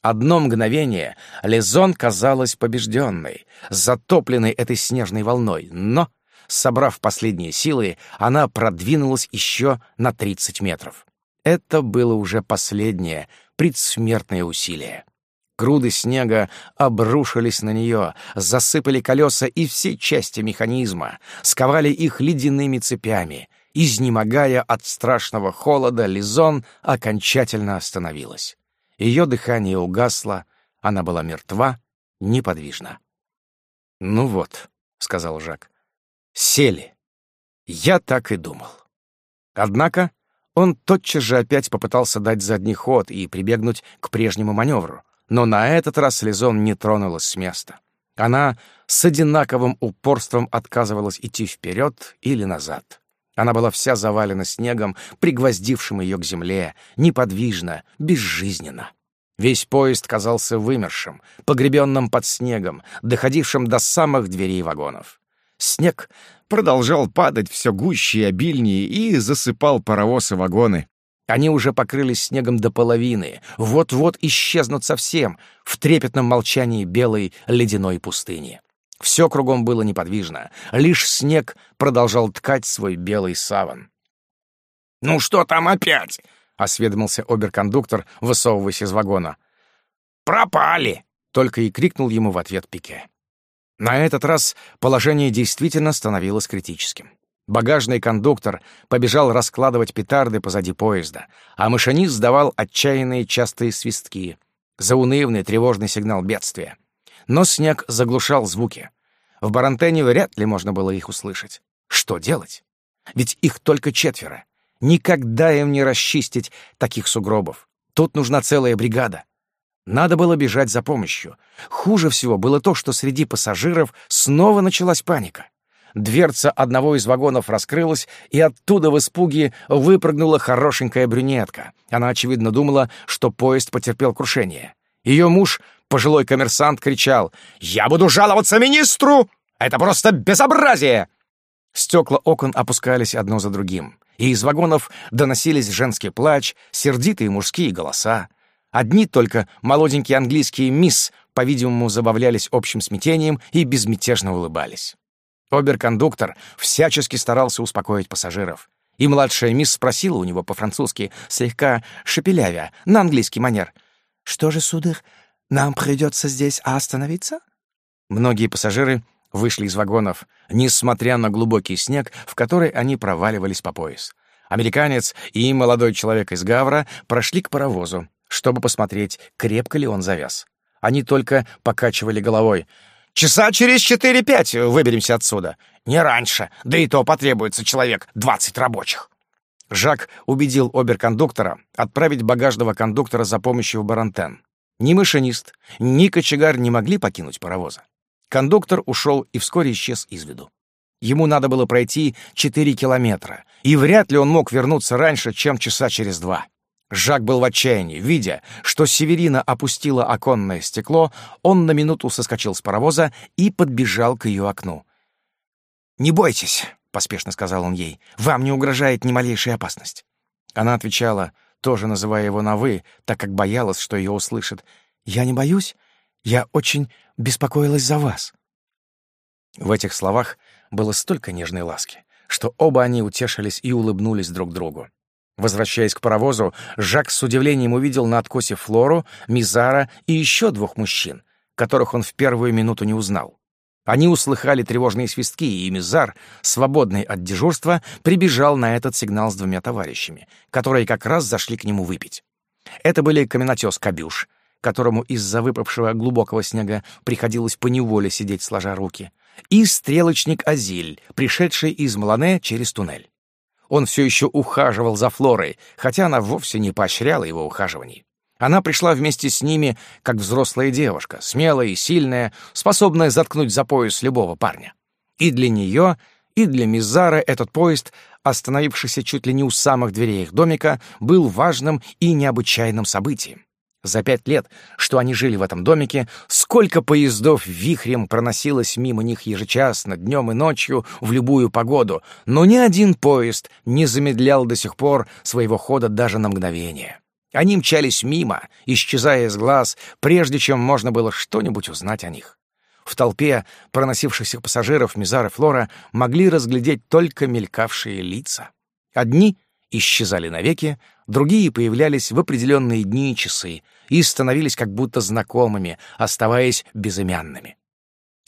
Одно мгновение Лизон казалась побежденной, затопленной этой снежной волной, но, собрав последние силы, она продвинулась еще на 30 метров. Это было уже последнее предсмертное усилие. Груды снега обрушились на нее, засыпали колеса и все части механизма, сковали их ледяными цепями. Изнемогая от страшного холода, Лизон окончательно остановилась. Ее дыхание угасло, она была мертва, неподвижна. «Ну вот», — сказал Жак, — «сели». Я так и думал. Однако он тотчас же опять попытался дать задний ход и прибегнуть к прежнему маневру но на этот раз Лизон не тронулась с места. Она с одинаковым упорством отказывалась идти вперед или назад. Она была вся завалена снегом, пригвоздившим ее к земле, неподвижно, безжизненно. Весь поезд казался вымершим, погребенным под снегом, доходившим до самых дверей вагонов. Снег продолжал падать все гуще и обильнее и засыпал паровоз и вагоны, они уже покрылись снегом до половины, вот-вот исчезнут совсем в трепетном молчании белой ледяной пустыни. Все кругом было неподвижно, лишь снег продолжал ткать свой белый саван. «Ну что там опять?» — осведомился оберкондуктор, высовываясь из вагона. «Пропали!» — только и крикнул ему в ответ Пике. На этот раз положение действительно становилось критическим. Багажный кондуктор побежал раскладывать петарды позади поезда, а машинист сдавал отчаянные частые свистки, заунывный тревожный сигнал бедствия. Но снег заглушал звуки. В Барантене вряд ли можно было их услышать. Что делать? Ведь их только четверо. Никогда им не расчистить таких сугробов. Тут нужна целая бригада. Надо было бежать за помощью. Хуже всего было то, что среди пассажиров снова началась паника. Дверца одного из вагонов раскрылась, и оттуда в испуге выпрыгнула хорошенькая брюнетка. Она, очевидно, думала, что поезд потерпел крушение. Ее муж, пожилой коммерсант, кричал «Я буду жаловаться министру! Это просто безобразие!» Стекла окон опускались одно за другим, и из вагонов доносились женский плач, сердитые мужские голоса. Одни только молоденькие английские мисс, по-видимому, забавлялись общим смятением и безмятежно улыбались. Обер-кондуктор всячески старался успокоить пассажиров. И младшая мисс спросила у него по-французски, слегка шепелявя, на английский манер. «Что же, судых, нам придется здесь остановиться?» Многие пассажиры вышли из вагонов, несмотря на глубокий снег, в который они проваливались по пояс. Американец и молодой человек из Гавра прошли к паровозу, чтобы посмотреть, крепко ли он завяз. Они только покачивали головой — Часа через 4-5 э, выберемся отсюда. Не раньше, да и то потребуется человек 20 рабочих». Жак убедил оберкондуктора отправить багажного кондуктора за помощью в Барантен. Ни машинист, ни кочегар не могли покинуть паровоза. Кондуктор ушел и вскоре исчез из виду. Ему надо было пройти четыре километра, и вряд ли он мог вернуться раньше, чем часа через два. Жак был в отчаянии. Видя, что Северина опустила оконное стекло, он на минуту соскочил с паровоза и подбежал к ее окну. «Не бойтесь», — поспешно сказал он ей, — «вам не угрожает ни малейшая опасность». Она отвечала, тоже называя его на «вы», так как боялась, что ее услышат. «Я не боюсь. Я очень беспокоилась за вас». В этих словах было столько нежной ласки, что оба они утешились и улыбнулись друг другу. Возвращаясь к паровозу, Жак с удивлением увидел на откосе Флору, Мизара и еще двух мужчин, которых он в первую минуту не узнал. Они услыхали тревожные свистки, и Мизар, свободный от дежурства, прибежал на этот сигнал с двумя товарищами, которые как раз зашли к нему выпить. Это были каменотес Кабюш, которому из-за выпавшего глубокого снега приходилось поневоле сидеть сложа руки, и стрелочник Азиль, пришедший из Млане через туннель. Он все еще ухаживал за Флорой, хотя она вовсе не поощряла его ухаживаний. Она пришла вместе с ними, как взрослая девушка, смелая и сильная, способная заткнуть за пояс любого парня. И для нее, и для Мизара этот поезд, остановившийся чуть ли не у самых дверей их домика, был важным и необычайным событием за пять лет, что они жили в этом домике, сколько поездов вихрем проносилось мимо них ежечасно, днем и ночью, в любую погоду, но ни один поезд не замедлял до сих пор своего хода даже на мгновение. Они мчались мимо, исчезая из глаз, прежде чем можно было что-нибудь узнать о них. В толпе проносившихся пассажиров Мизар и Флора могли разглядеть только мелькавшие лица. Одни исчезали навеки, другие появлялись в определенные дни и часы — и становились как будто знакомыми, оставаясь безымянными.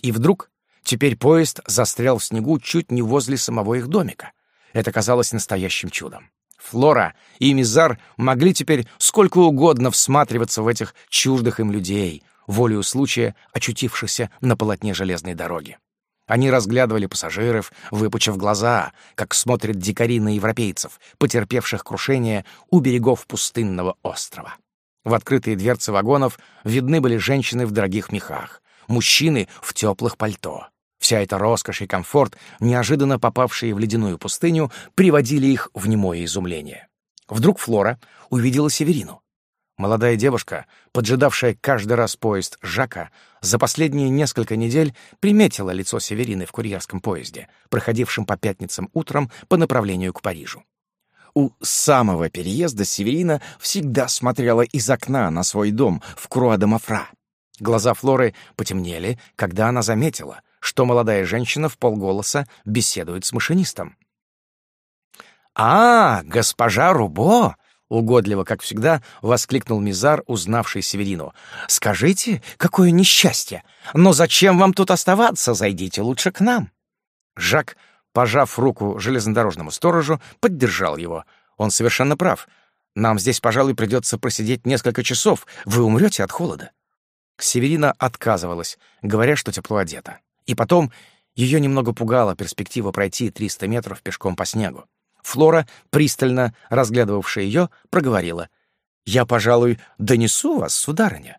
И вдруг теперь поезд застрял в снегу чуть не возле самого их домика. Это казалось настоящим чудом. Флора и Мизар могли теперь сколько угодно всматриваться в этих чуждых им людей, волею случая очутившихся на полотне железной дороги. Они разглядывали пассажиров, выпучив глаза, как смотрят дикари на европейцев, потерпевших крушение у берегов пустынного острова. В открытые дверцы вагонов видны были женщины в дорогих мехах, мужчины в теплых пальто. Вся эта роскошь и комфорт, неожиданно попавшие в ледяную пустыню, приводили их в немое изумление. Вдруг Флора увидела Северину. Молодая девушка, поджидавшая каждый раз поезд Жака, за последние несколько недель приметила лицо Северины в курьерском поезде, проходившем по пятницам утром по направлению к Парижу у самого переезда Северина всегда смотрела из окна на свой дом в Круадомафра. Глаза Флоры потемнели, когда она заметила, что молодая женщина в полголоса беседует с машинистом. «А, госпожа Рубо!» — угодливо, как всегда, воскликнул Мизар, узнавший Северину. «Скажите, какое несчастье! Но зачем вам тут оставаться? Зайдите лучше к нам!» Жак Пожав руку железнодорожному сторожу, поддержал его. Он совершенно прав. Нам здесь, пожалуй, придется просидеть несколько часов. Вы умрете от холода. Северина отказывалась, говоря, что тепло одета. И потом ее немного пугала перспектива пройти 300 метров пешком по снегу. Флора, пристально разглядывавшая ее, проговорила. «Я, пожалуй, донесу вас, сударыня».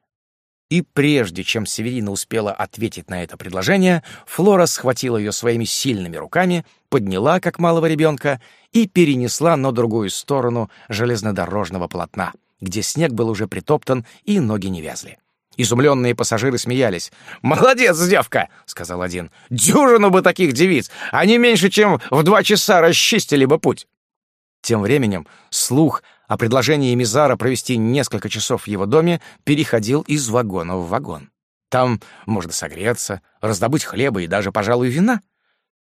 И прежде чем Северина успела ответить на это предложение, Флора схватила ее своими сильными руками, подняла, как малого ребенка, и перенесла на другую сторону железнодорожного полотна, где снег был уже притоптан и ноги не вязли. Изумленные пассажиры смеялись. «Молодец, девка!» — сказал один. «Дюжину бы таких девиц! Они меньше, чем в два часа расчистили бы путь!» Тем временем слух о предложении Мизара провести несколько часов в его доме переходил из вагона в вагон. Там можно согреться, раздобыть хлеба и даже, пожалуй, вина.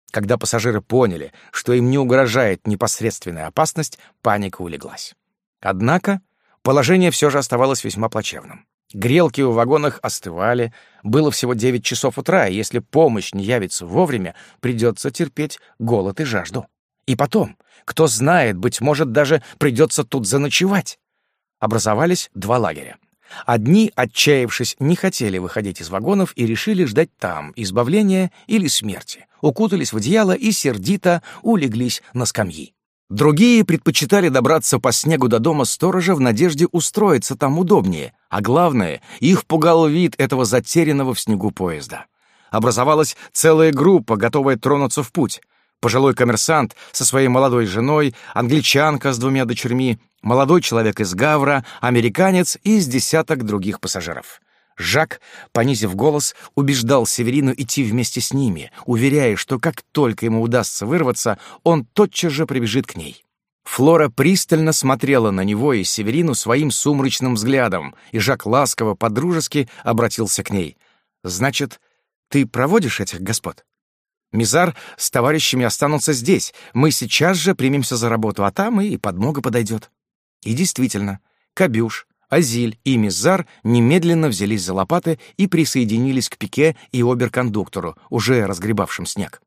Когда пассажиры поняли, что им не угрожает непосредственная опасность, паника улеглась. Однако положение все же оставалось весьма плачевным. Грелки у вагонах остывали, было всего 9 часов утра, и если помощь не явится вовремя, придется терпеть голод и жажду. И потом, кто знает, быть может, даже придется тут заночевать. Образовались два лагеря. Одни, отчаявшись, не хотели выходить из вагонов и решили ждать там избавления или смерти. Укутались в одеяло и сердито улеглись на скамьи. Другие предпочитали добраться по снегу до дома сторожа в надежде устроиться там удобнее, а главное, их пугал вид этого затерянного в снегу поезда. Образовалась целая группа, готовая тронуться в путь. Пожилой коммерсант со своей молодой женой, англичанка с двумя дочерьми, молодой человек из Гавра, американец и с десяток других пассажиров. Жак, понизив голос, убеждал Северину идти вместе с ними, уверяя, что как только ему удастся вырваться, он тотчас же прибежит к ней. Флора пристально смотрела на него и Северину своим сумрачным взглядом, и Жак ласково, подружески обратился к ней. «Значит, ты проводишь этих господ?» Мизар с товарищами останутся здесь. Мы сейчас же примемся за работу, а там и подмога подойдет». И действительно, Кабюш, Азиль и Мизар немедленно взялись за лопаты и присоединились к Пике и оберкондуктору, уже разгребавшим снег.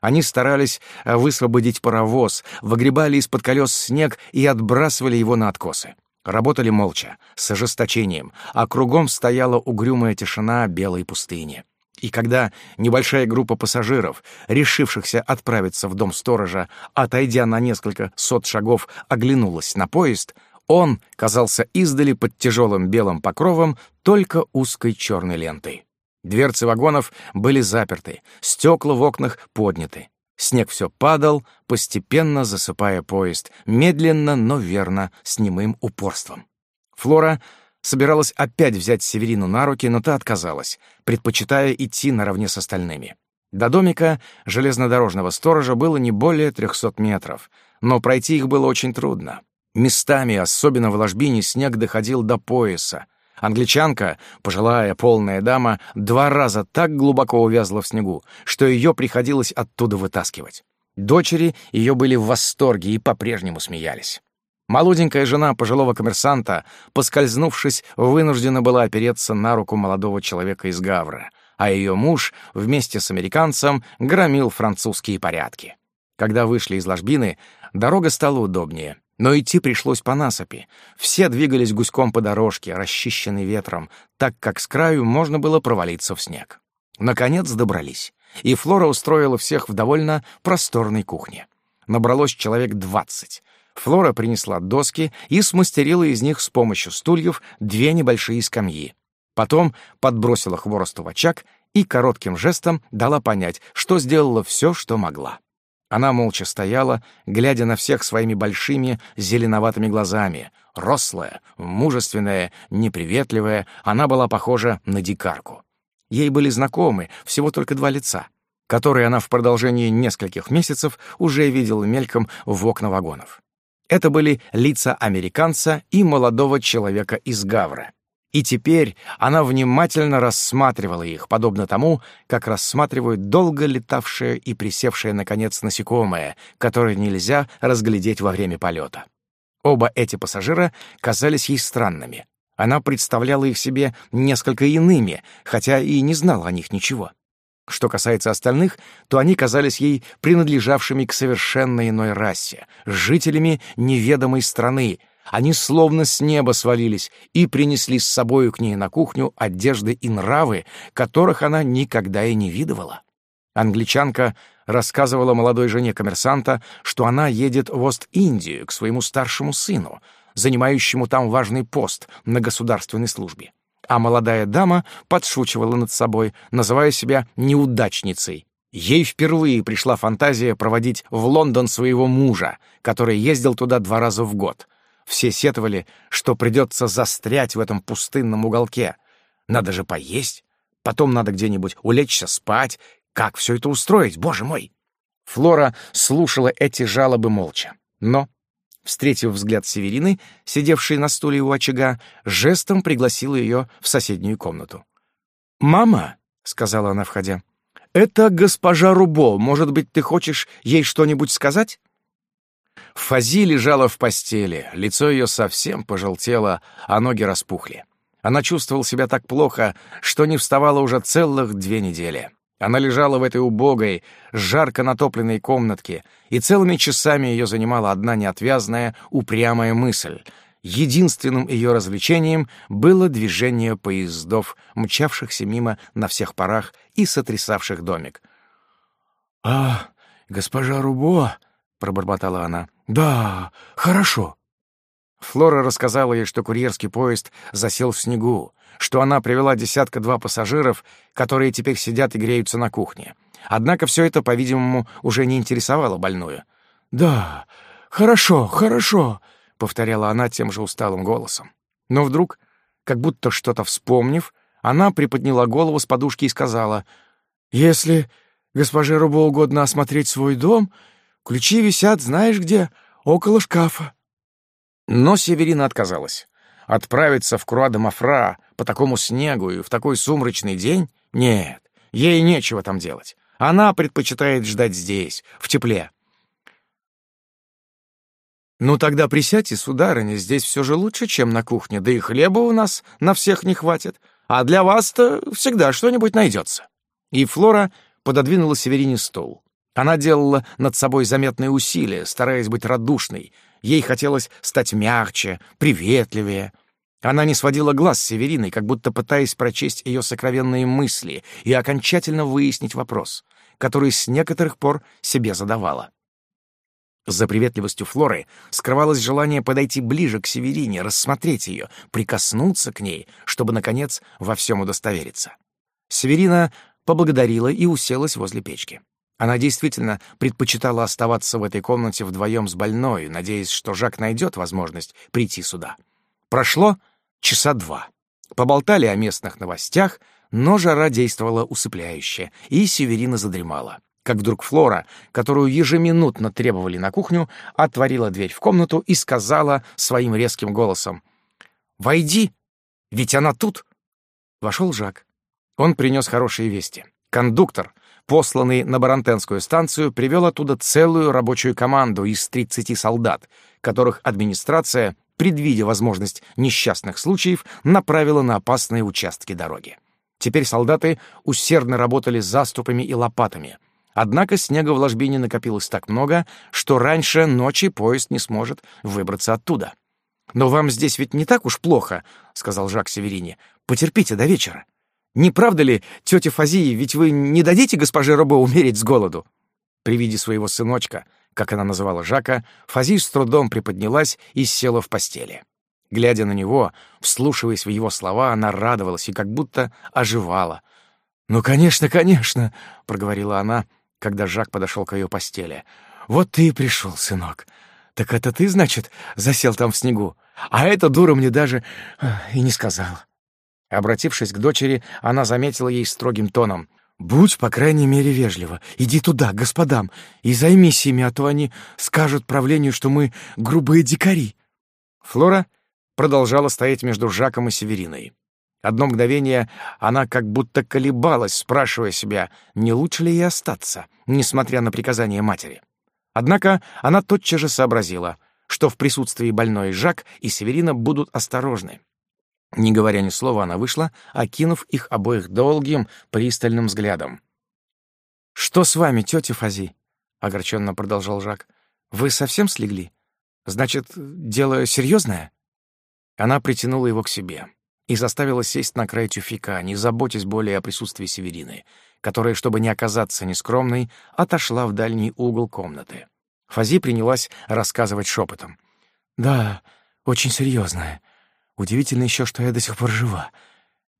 Они старались э, высвободить паровоз, выгребали из-под колес снег и отбрасывали его на откосы. Работали молча, с ожесточением, а кругом стояла угрюмая тишина белой пустыни. И когда небольшая группа пассажиров, решившихся отправиться в дом сторожа, отойдя на несколько сот шагов, оглянулась на поезд, он казался издали под тяжелым белым покровом только узкой черной лентой. Дверцы вагонов были заперты, стекла в окнах подняты. Снег все падал, постепенно засыпая поезд, медленно, но верно, с немым упорством. Флора собиралась опять взять Северину на руки, но та отказалась, предпочитая идти наравне с остальными. До домика железнодорожного сторожа было не более 300 метров, но пройти их было очень трудно. Местами, особенно в ложбине, снег доходил до пояса. Англичанка, пожилая полная дама, два раза так глубоко увязла в снегу, что ее приходилось оттуда вытаскивать. Дочери ее были в восторге и по-прежнему смеялись. Молоденькая жена пожилого коммерсанта, поскользнувшись, вынуждена была опереться на руку молодого человека из Гавра, а ее муж вместе с американцем громил французские порядки. Когда вышли из ложбины, дорога стала удобнее, но идти пришлось по насыпи. Все двигались гуськом по дорожке, расчищенной ветром, так как с краю можно было провалиться в снег. Наконец добрались, и Флора устроила всех в довольно просторной кухне. Набралось человек двадцать. Флора принесла доски и смастерила из них с помощью стульев две небольшие скамьи. Потом подбросила хворост в очаг и коротким жестом дала понять, что сделала все, что могла. Она молча стояла, глядя на всех своими большими зеленоватыми глазами. Рослая, мужественная, неприветливая, она была похожа на дикарку. Ей были знакомы всего только два лица, которые она в продолжении нескольких месяцев уже видела мельком в окна вагонов. Это были лица американца и молодого человека из Гавра. И теперь она внимательно рассматривала их, подобно тому, как рассматривают долго летавшее и присевшее, наконец, насекомое, которое нельзя разглядеть во время полета. Оба эти пассажира казались ей странными. Она представляла их себе несколько иными, хотя и не знала о них ничего. Что касается остальных, то они казались ей принадлежавшими к совершенно иной расе, жителями неведомой страны. Они словно с неба свалились и принесли с собою к ней на кухню одежды и нравы, которых она никогда и не видывала. Англичанка рассказывала молодой жене коммерсанта, что она едет в Ост-Индию к своему старшему сыну, занимающему там важный пост на государственной службе а молодая дама подшучивала над собой, называя себя неудачницей. Ей впервые пришла фантазия проводить в Лондон своего мужа, который ездил туда два раза в год. Все сетовали, что придется застрять в этом пустынном уголке. Надо же поесть, потом надо где-нибудь улечься спать. Как все это устроить, боже мой! Флора слушала эти жалобы молча, но встретив взгляд Северины, сидевшей на стуле у очага, жестом пригласил ее в соседнюю комнату. «Мама», — сказала она, входя, — «это госпожа Рубо. Может быть, ты хочешь ей что-нибудь сказать?» Фази лежала в постели, лицо ее совсем пожелтело, а ноги распухли. Она чувствовала себя так плохо, что не вставала уже целых две недели. Она лежала в этой убогой, жарко натопленной комнатке, и целыми часами ее занимала одна неотвязная, упрямая мысль. Единственным ее развлечением было движение поездов, мчавшихся мимо на всех парах и сотрясавших домик. «А, госпожа Рубо!» — пробормотала она. «Да, хорошо!» Флора рассказала ей, что курьерский поезд засел в снегу, что она привела десятка-два пассажиров, которые теперь сидят и греются на кухне. Однако все это, по-видимому, уже не интересовало больную. «Да, хорошо, хорошо», — повторяла она тем же усталым голосом. Но вдруг, как будто что-то вспомнив, она приподняла голову с подушки и сказала, «Если госпоже Рубо угодно осмотреть свой дом, ключи висят, знаешь где, около шкафа». Но Северина отказалась. Отправиться в Круа-де-Мафра по такому снегу и в такой сумрачный день? Нет, ей нечего там делать. Она предпочитает ждать здесь, в тепле. «Ну тогда присядьте, сударыня, здесь все же лучше, чем на кухне, да и хлеба у нас на всех не хватит, а для вас-то всегда что-нибудь найдется». И Флора пододвинула Северине стол. Она делала над собой заметные усилия, стараясь быть радушной. Ей хотелось стать мягче, приветливее — она не сводила глаз с Севериной, как будто пытаясь прочесть ее сокровенные мысли и окончательно выяснить вопрос, который с некоторых пор себе задавала. За приветливостью Флоры скрывалось желание подойти ближе к Северине, рассмотреть ее, прикоснуться к ней, чтобы, наконец, во всем удостовериться. Северина поблагодарила и уселась возле печки. Она действительно предпочитала оставаться в этой комнате вдвоем с больной, надеясь, что Жак найдет возможность прийти сюда. Прошло часа два. Поболтали о местных новостях, но жара действовала усыпляюще, и Северина задремала. Как вдруг Флора, которую ежеминутно требовали на кухню, отворила дверь в комнату и сказала своим резким голосом «Войди, ведь она тут!» Вошел Жак. Он принес хорошие вести. Кондуктор, посланный на Барантенскую станцию, привел оттуда целую рабочую команду из 30 солдат, которых администрация предвидя возможность несчастных случаев, направила на опасные участки дороги. Теперь солдаты усердно работали заступами и лопатами. Однако снега в ложбине накопилось так много, что раньше ночи поезд не сможет выбраться оттуда. «Но вам здесь ведь не так уж плохо», — сказал Жак Северине. «Потерпите до вечера. Не правда ли, тетя Фазии, ведь вы не дадите госпоже Робо умереть с голоду?» При виде своего сыночка как она называла Жака, Фази с трудом приподнялась и села в постели. Глядя на него, вслушиваясь в его слова, она радовалась и как будто оживала. «Ну, конечно, конечно!» — проговорила она, когда Жак подошел к ее постели. «Вот ты и пришел, сынок. Так это ты, значит, засел там в снегу? А эта дура мне даже э, и не сказала». Обратившись к дочери, она заметила ей строгим тоном. «Будь, по крайней мере, вежливо. Иди туда, господам, и займись ими, а то они скажут правлению, что мы грубые дикари». Флора продолжала стоять между Жаком и Севериной. Одно мгновение она как будто колебалась, спрашивая себя, не лучше ли ей остаться, несмотря на приказание матери. Однако она тотчас же сообразила, что в присутствии больной Жак и Северина будут осторожны, не говоря ни слова, она вышла, окинув их обоих долгим, пристальным взглядом. «Что с вами, тетя Фази?» — огорченно продолжал Жак. «Вы совсем слегли? Значит, дело серьезное?» Она притянула его к себе и заставила сесть на край тюфика, не заботясь более о присутствии Северины, которая, чтобы не оказаться нескромной, отошла в дальний угол комнаты. Фази принялась рассказывать шепотом. «Да, очень серьезное. Удивительно еще, что я до сих пор жива.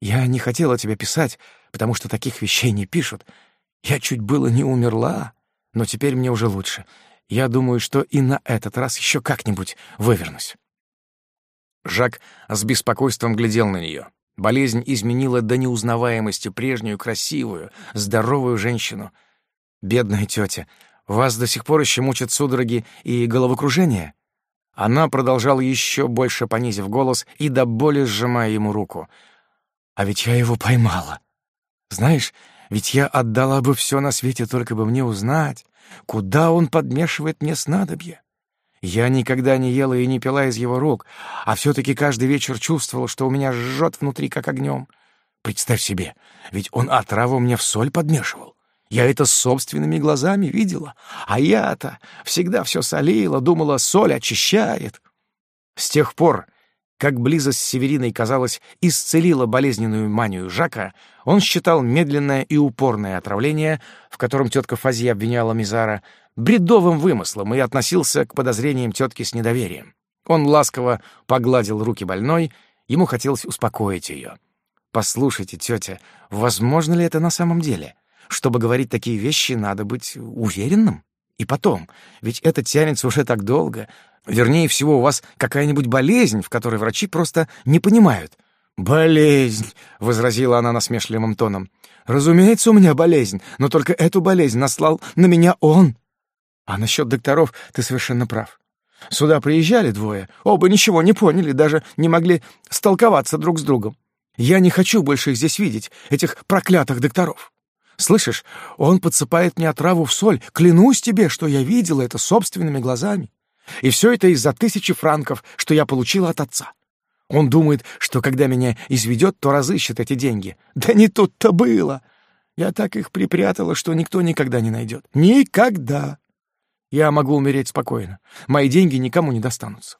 Я не хотела тебе писать, потому что таких вещей не пишут. Я чуть было не умерла, но теперь мне уже лучше. Я думаю, что и на этот раз еще как-нибудь вывернусь». Жак с беспокойством глядел на нее. Болезнь изменила до неузнаваемости прежнюю красивую, здоровую женщину. «Бедная тетя, вас до сих пор еще мучат судороги и головокружение?» Она продолжала еще больше понизив голос и до боли сжимая ему руку. «А ведь я его поймала. Знаешь, ведь я отдала бы все на свете, только бы мне узнать, куда он подмешивает мне снадобье. Я никогда не ела и не пила из его рук, а все-таки каждый вечер чувствовала, что у меня жжет внутри, как огнем. Представь себе, ведь он отраву мне в соль подмешивал. Я это собственными глазами видела. А я-то всегда все солила, думала, соль очищает. С тех пор, как близость с Севериной, казалось, исцелила болезненную манию Жака, он считал медленное и упорное отравление, в котором тетка Фази обвиняла Мизара, бредовым вымыслом и относился к подозрениям тетки с недоверием. Он ласково погладил руки больной, ему хотелось успокоить ее. «Послушайте, тетя, возможно ли это на самом деле?» Чтобы говорить такие вещи, надо быть уверенным. И потом, ведь это тянется уже так долго. Вернее всего, у вас какая-нибудь болезнь, в которой врачи просто не понимают. «Болезнь!» — возразила она насмешливым тоном. «Разумеется, у меня болезнь, но только эту болезнь наслал на меня он!» «А насчет докторов ты совершенно прав. Сюда приезжали двое, оба ничего не поняли, даже не могли столковаться друг с другом. Я не хочу больше их здесь видеть, этих проклятых докторов!» Слышишь, он подсыпает мне отраву в соль. Клянусь тебе, что я видела это собственными глазами. И все это из-за тысячи франков, что я получила от отца. Он думает, что когда меня изведет, то разыщет эти деньги. Да не тут-то было. Я так их припрятала, что никто никогда не найдет. Никогда. Я могу умереть спокойно. Мои деньги никому не достанутся.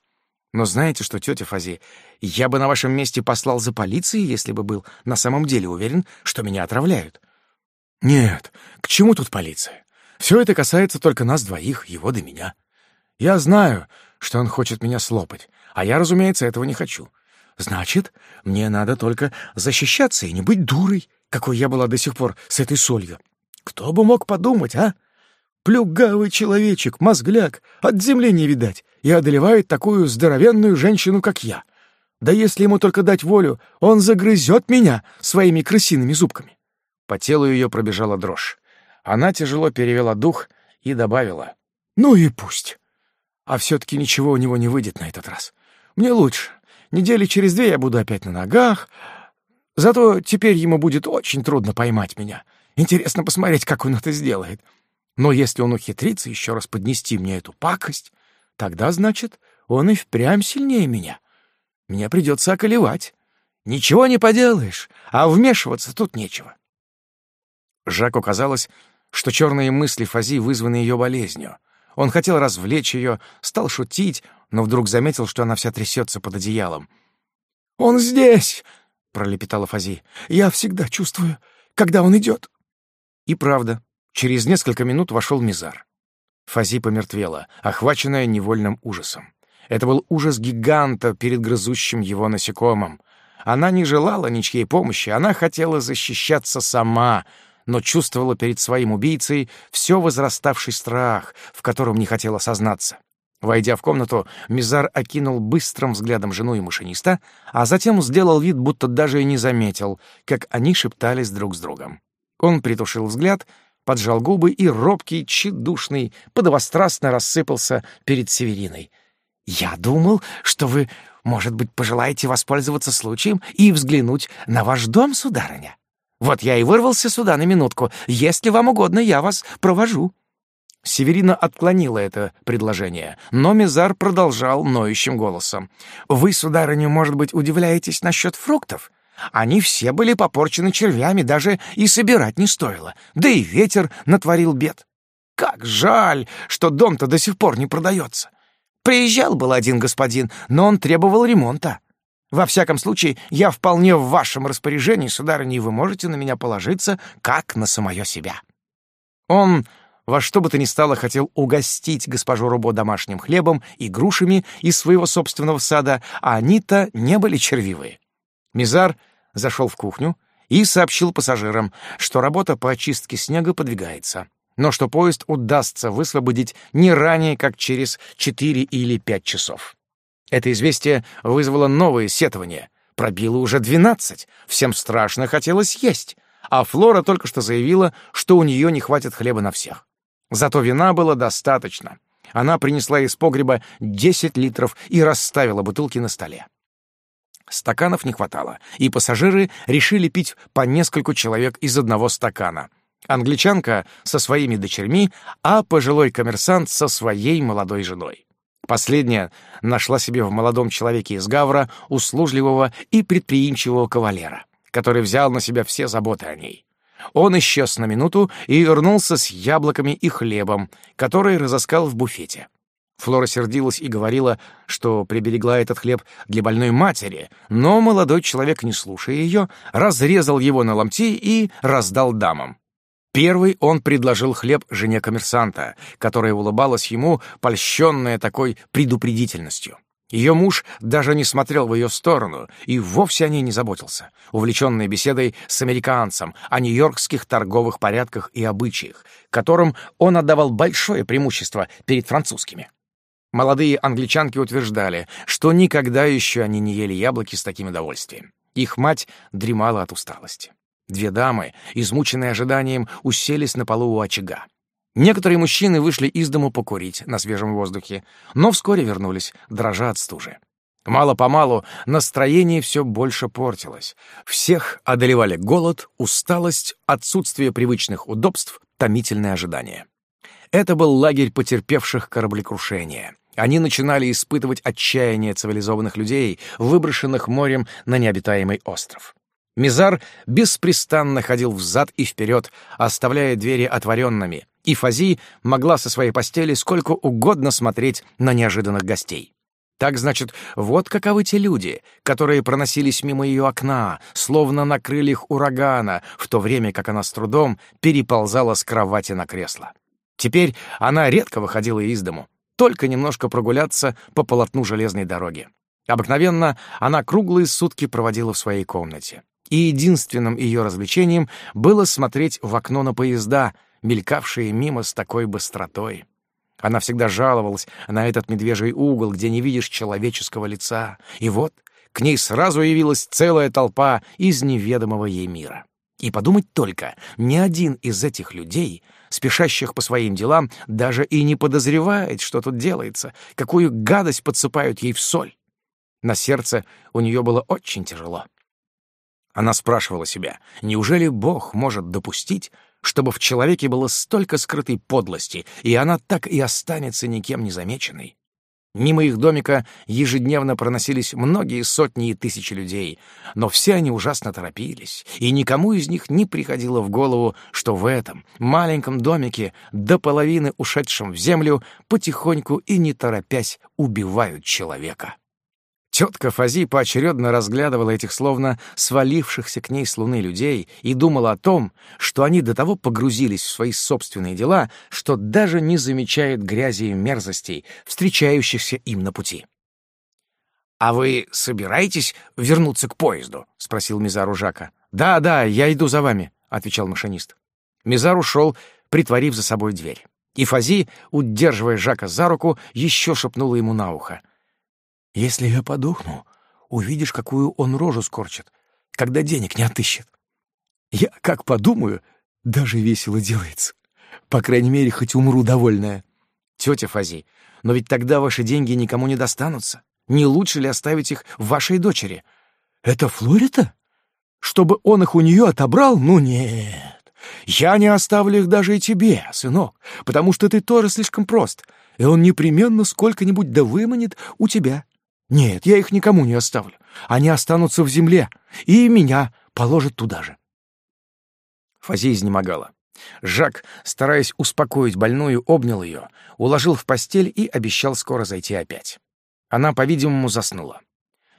Но знаете что, тетя Фази, я бы на вашем месте послал за полицией, если бы был на самом деле уверен, что меня отравляют. Нет, к чему тут полиция? Все это касается только нас двоих, его до меня. Я знаю, что он хочет меня слопать, а я, разумеется, этого не хочу. Значит, мне надо только защищаться и не быть дурой, какой я была до сих пор с этой солью. Кто бы мог подумать, а? Плюгавый человечек, мозгляк, от земли не видать, и одолевает такую здоровенную женщину, как я. Да если ему только дать волю, он загрызет меня своими крысиными зубками. По телу ее пробежала дрожь. Она тяжело перевела дух и добавила. «Ну и пусть. А все-таки ничего у него не выйдет на этот раз. Мне лучше. Недели через две я буду опять на ногах. Зато теперь ему будет очень трудно поймать меня. Интересно посмотреть, как он это сделает. Но если он ухитрится еще раз поднести мне эту пакость, тогда, значит, он и впрямь сильнее меня. Мне придется околевать. Ничего не поделаешь, а вмешиваться тут нечего. Жаку казалось, что черные мысли Фази вызваны ее болезнью. Он хотел развлечь ее, стал шутить, но вдруг заметил, что она вся трясется под одеялом. «Он здесь!» — пролепетала Фази. «Я всегда чувствую, когда он идет. И правда, через несколько минут вошел Мизар. Фази помертвела, охваченная невольным ужасом. Это был ужас гиганта перед грызущим его насекомым. Она не желала ничьей помощи, она хотела защищаться сама — но чувствовала перед своим убийцей все возраставший страх, в котором не хотела сознаться. Войдя в комнату, Мизар окинул быстрым взглядом жену и машиниста, а затем сделал вид, будто даже и не заметил, как они шептались друг с другом. Он притушил взгляд, поджал губы и робкий, тщедушный, подвострастно рассыпался перед Севериной. «Я думал, что вы, может быть, пожелаете воспользоваться случаем и взглянуть на ваш дом, сударыня?» Вот я и вырвался сюда на минутку. Если вам угодно, я вас провожу». Северина отклонила это предложение, но Мизар продолжал ноющим голосом. «Вы, сударыня, может быть, удивляетесь насчет фруктов? Они все были попорчены червями, даже и собирать не стоило. Да и ветер натворил бед. Как жаль, что дом-то до сих пор не продается. Приезжал был один господин, но он требовал ремонта. Во всяком случае, я вполне в вашем распоряжении, сударыня, и вы можете на меня положиться, как на самое себя». Он во что бы то ни стало хотел угостить госпожу Рубо домашним хлебом и грушами из своего собственного сада, а они-то не были червивые. Мизар зашел в кухню и сообщил пассажирам, что работа по очистке снега подвигается, но что поезд удастся высвободить не ранее, как через четыре или пять часов. Это известие вызвало новые сетования. Пробило уже двенадцать. Всем страшно хотелось есть. А Флора только что заявила, что у нее не хватит хлеба на всех. Зато вина было достаточно. Она принесла из погреба 10 литров и расставила бутылки на столе. Стаканов не хватало, и пассажиры решили пить по нескольку человек из одного стакана. Англичанка со своими дочерьми, а пожилой коммерсант со своей молодой женой. Последняя нашла себе в молодом человеке из Гавра услужливого и предприимчивого кавалера, который взял на себя все заботы о ней. Он исчез на минуту и вернулся с яблоками и хлебом, который разыскал в буфете. Флора сердилась и говорила, что приберегла этот хлеб для больной матери, но молодой человек, не слушая ее, разрезал его на ломти и раздал дамам. Первый он предложил хлеб жене коммерсанта, которая улыбалась ему, польщенная такой предупредительностью. Ее муж даже не смотрел в ее сторону и вовсе о ней не заботился, увлеченный беседой с американцем о нью-йоркских торговых порядках и обычаях, которым он отдавал большое преимущество перед французскими. Молодые англичанки утверждали, что никогда еще они не ели яблоки с таким удовольствием. Их мать дремала от усталости. Две дамы, измученные ожиданием, уселись на полу у очага. Некоторые мужчины вышли из дому покурить на свежем воздухе, но вскоре вернулись, дрожа от стужи. Мало-помалу настроение все больше портилось. Всех одолевали голод, усталость, отсутствие привычных удобств, томительное ожидание. Это был лагерь потерпевших кораблекрушение. Они начинали испытывать отчаяние цивилизованных людей, выброшенных морем на необитаемый остров. Мизар беспрестанно ходил взад и вперед, оставляя двери отворенными, и Фази могла со своей постели сколько угодно смотреть на неожиданных гостей. Так, значит, вот каковы те люди, которые проносились мимо ее окна, словно на крыльях урагана, в то время как она с трудом переползала с кровати на кресло. Теперь она редко выходила из дому, только немножко прогуляться по полотну железной дороги. Обыкновенно она круглые сутки проводила в своей комнате и единственным ее развлечением было смотреть в окно на поезда, мелькавшие мимо с такой быстротой. Она всегда жаловалась на этот медвежий угол, где не видишь человеческого лица. И вот к ней сразу явилась целая толпа из неведомого ей мира. И подумать только, ни один из этих людей, спешащих по своим делам, даже и не подозревает, что тут делается, какую гадость подсыпают ей в соль. На сердце у нее было очень тяжело. Она спрашивала себя, неужели Бог может допустить, чтобы в человеке было столько скрытой подлости, и она так и останется никем не замеченной? Мимо их домика ежедневно проносились многие сотни и тысячи людей, но все они ужасно торопились, и никому из них не приходило в голову, что в этом маленьком домике, до половины ушедшем в землю, потихоньку и не торопясь убивают человека. Тетка Фази поочередно разглядывала этих словно свалившихся к ней с луны людей и думала о том, что они до того погрузились в свои собственные дела, что даже не замечают грязи и мерзостей, встречающихся им на пути. «А вы собираетесь вернуться к поезду?» — спросил Мизар у Жака. «Да, да, я иду за вами», — отвечал машинист. Мизар ушел, притворив за собой дверь. И Фази, удерживая Жака за руку, еще шепнула ему на ухо — если я подохну, увидишь, какую он рожу скорчит, когда денег не отыщет. Я, как подумаю, даже весело делается. По крайней мере, хоть умру довольная. Тетя Фази, но ведь тогда ваши деньги никому не достанутся. Не лучше ли оставить их в вашей дочери? Это Флорита? Чтобы он их у нее отобрал? Ну нет. Я не оставлю их даже и тебе, сынок, потому что ты тоже слишком прост, и он непременно сколько-нибудь да выманит у тебя. Нет, я их никому не оставлю. Они останутся в земле, и меня положат туда же. Фази изнемогала. Жак, стараясь успокоить больную, обнял ее, уложил в постель и обещал скоро зайти опять. Она, по-видимому, заснула.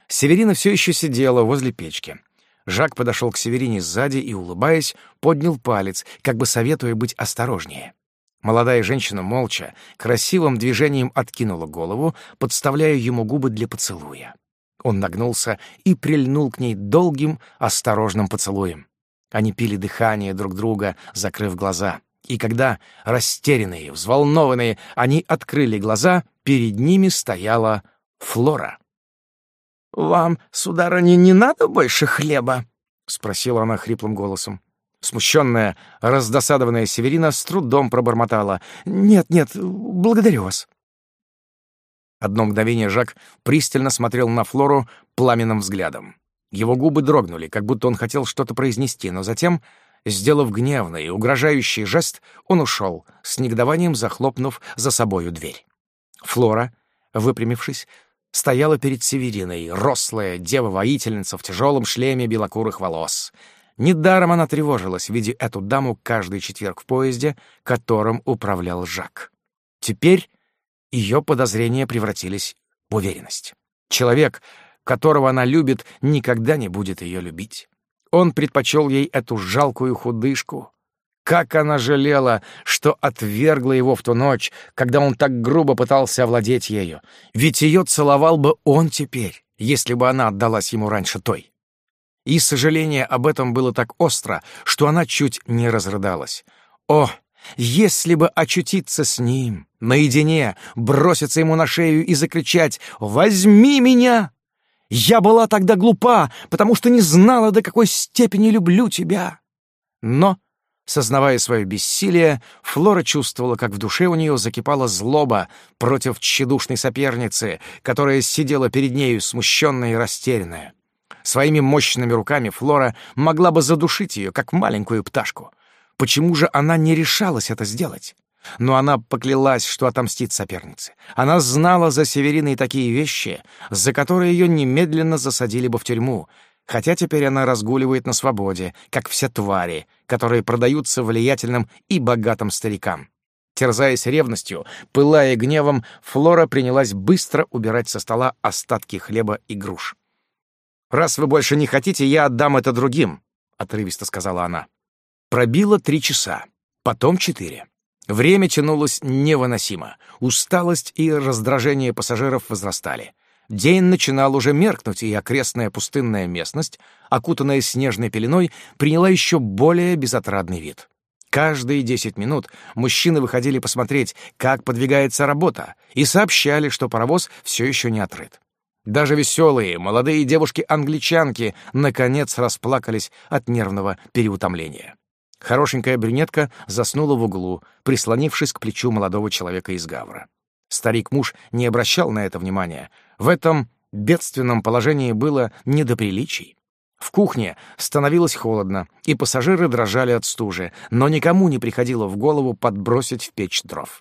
Северина все еще сидела возле печки. Жак подошел к Северине сзади и, улыбаясь, поднял палец, как бы советуя быть осторожнее. Молодая женщина молча, красивым движением откинула голову, подставляя ему губы для поцелуя. Он нагнулся и прильнул к ней долгим, осторожным поцелуем. Они пили дыхание друг друга, закрыв глаза. И когда, растерянные, взволнованные, они открыли глаза, перед ними стояла Флора. «Вам, сударыня, не надо больше хлеба?» — спросила она хриплым голосом. Смущенная, раздосадованная Северина с трудом пробормотала. «Нет, нет, благодарю вас». Одно мгновение Жак пристально смотрел на Флору пламенным взглядом. Его губы дрогнули, как будто он хотел что-то произнести, но затем, сделав гневный и угрожающий жест, он ушел, с негодованием захлопнув за собою дверь. Флора, выпрямившись, стояла перед Севериной, рослая дева-воительница в тяжелом шлеме белокурых волос — Недаром она тревожилась, видя эту даму каждый четверг в поезде, которым управлял Жак. Теперь ее подозрения превратились в уверенность. Человек, которого она любит, никогда не будет ее любить. Он предпочел ей эту жалкую худышку. Как она жалела, что отвергла его в ту ночь, когда он так грубо пытался овладеть ею. Ведь ее целовал бы он теперь, если бы она отдалась ему раньше той. И сожаление об этом было так остро, что она чуть не разрыдалась. О, если бы очутиться с ним, наедине, броситься ему на шею и закричать «Возьми меня!» Я была тогда глупа, потому что не знала, до какой степени люблю тебя. Но, сознавая свое бессилие, Флора чувствовала, как в душе у нее закипала злоба против тщедушной соперницы, которая сидела перед нею смущенная и растерянная. Своими мощными руками Флора могла бы задушить ее, как маленькую пташку. Почему же она не решалась это сделать? Но она поклялась, что отомстит сопернице. Она знала за Севериной такие вещи, за которые ее немедленно засадили бы в тюрьму, хотя теперь она разгуливает на свободе, как все твари, которые продаются влиятельным и богатым старикам. Терзаясь ревностью, пылая гневом, Флора принялась быстро убирать со стола остатки хлеба и груш. «Раз вы больше не хотите, я отдам это другим», — отрывисто сказала она. Пробило три часа, потом четыре. Время тянулось невыносимо. Усталость и раздражение пассажиров возрастали. День начинал уже меркнуть, и окрестная пустынная местность, окутанная снежной пеленой, приняла еще более безотрадный вид. Каждые 10 минут мужчины выходили посмотреть, как подвигается работа, и сообщали, что паровоз все еще не отрыт. Даже веселые, молодые девушки-англичанки наконец расплакались от нервного переутомления. Хорошенькая брюнетка заснула в углу, прислонившись к плечу молодого человека из Гавра. Старик-муж не обращал на это внимания. В этом бедственном положении было не до приличий. В кухне становилось холодно, и пассажиры дрожали от стужи, но никому не приходило в голову подбросить в печь дров.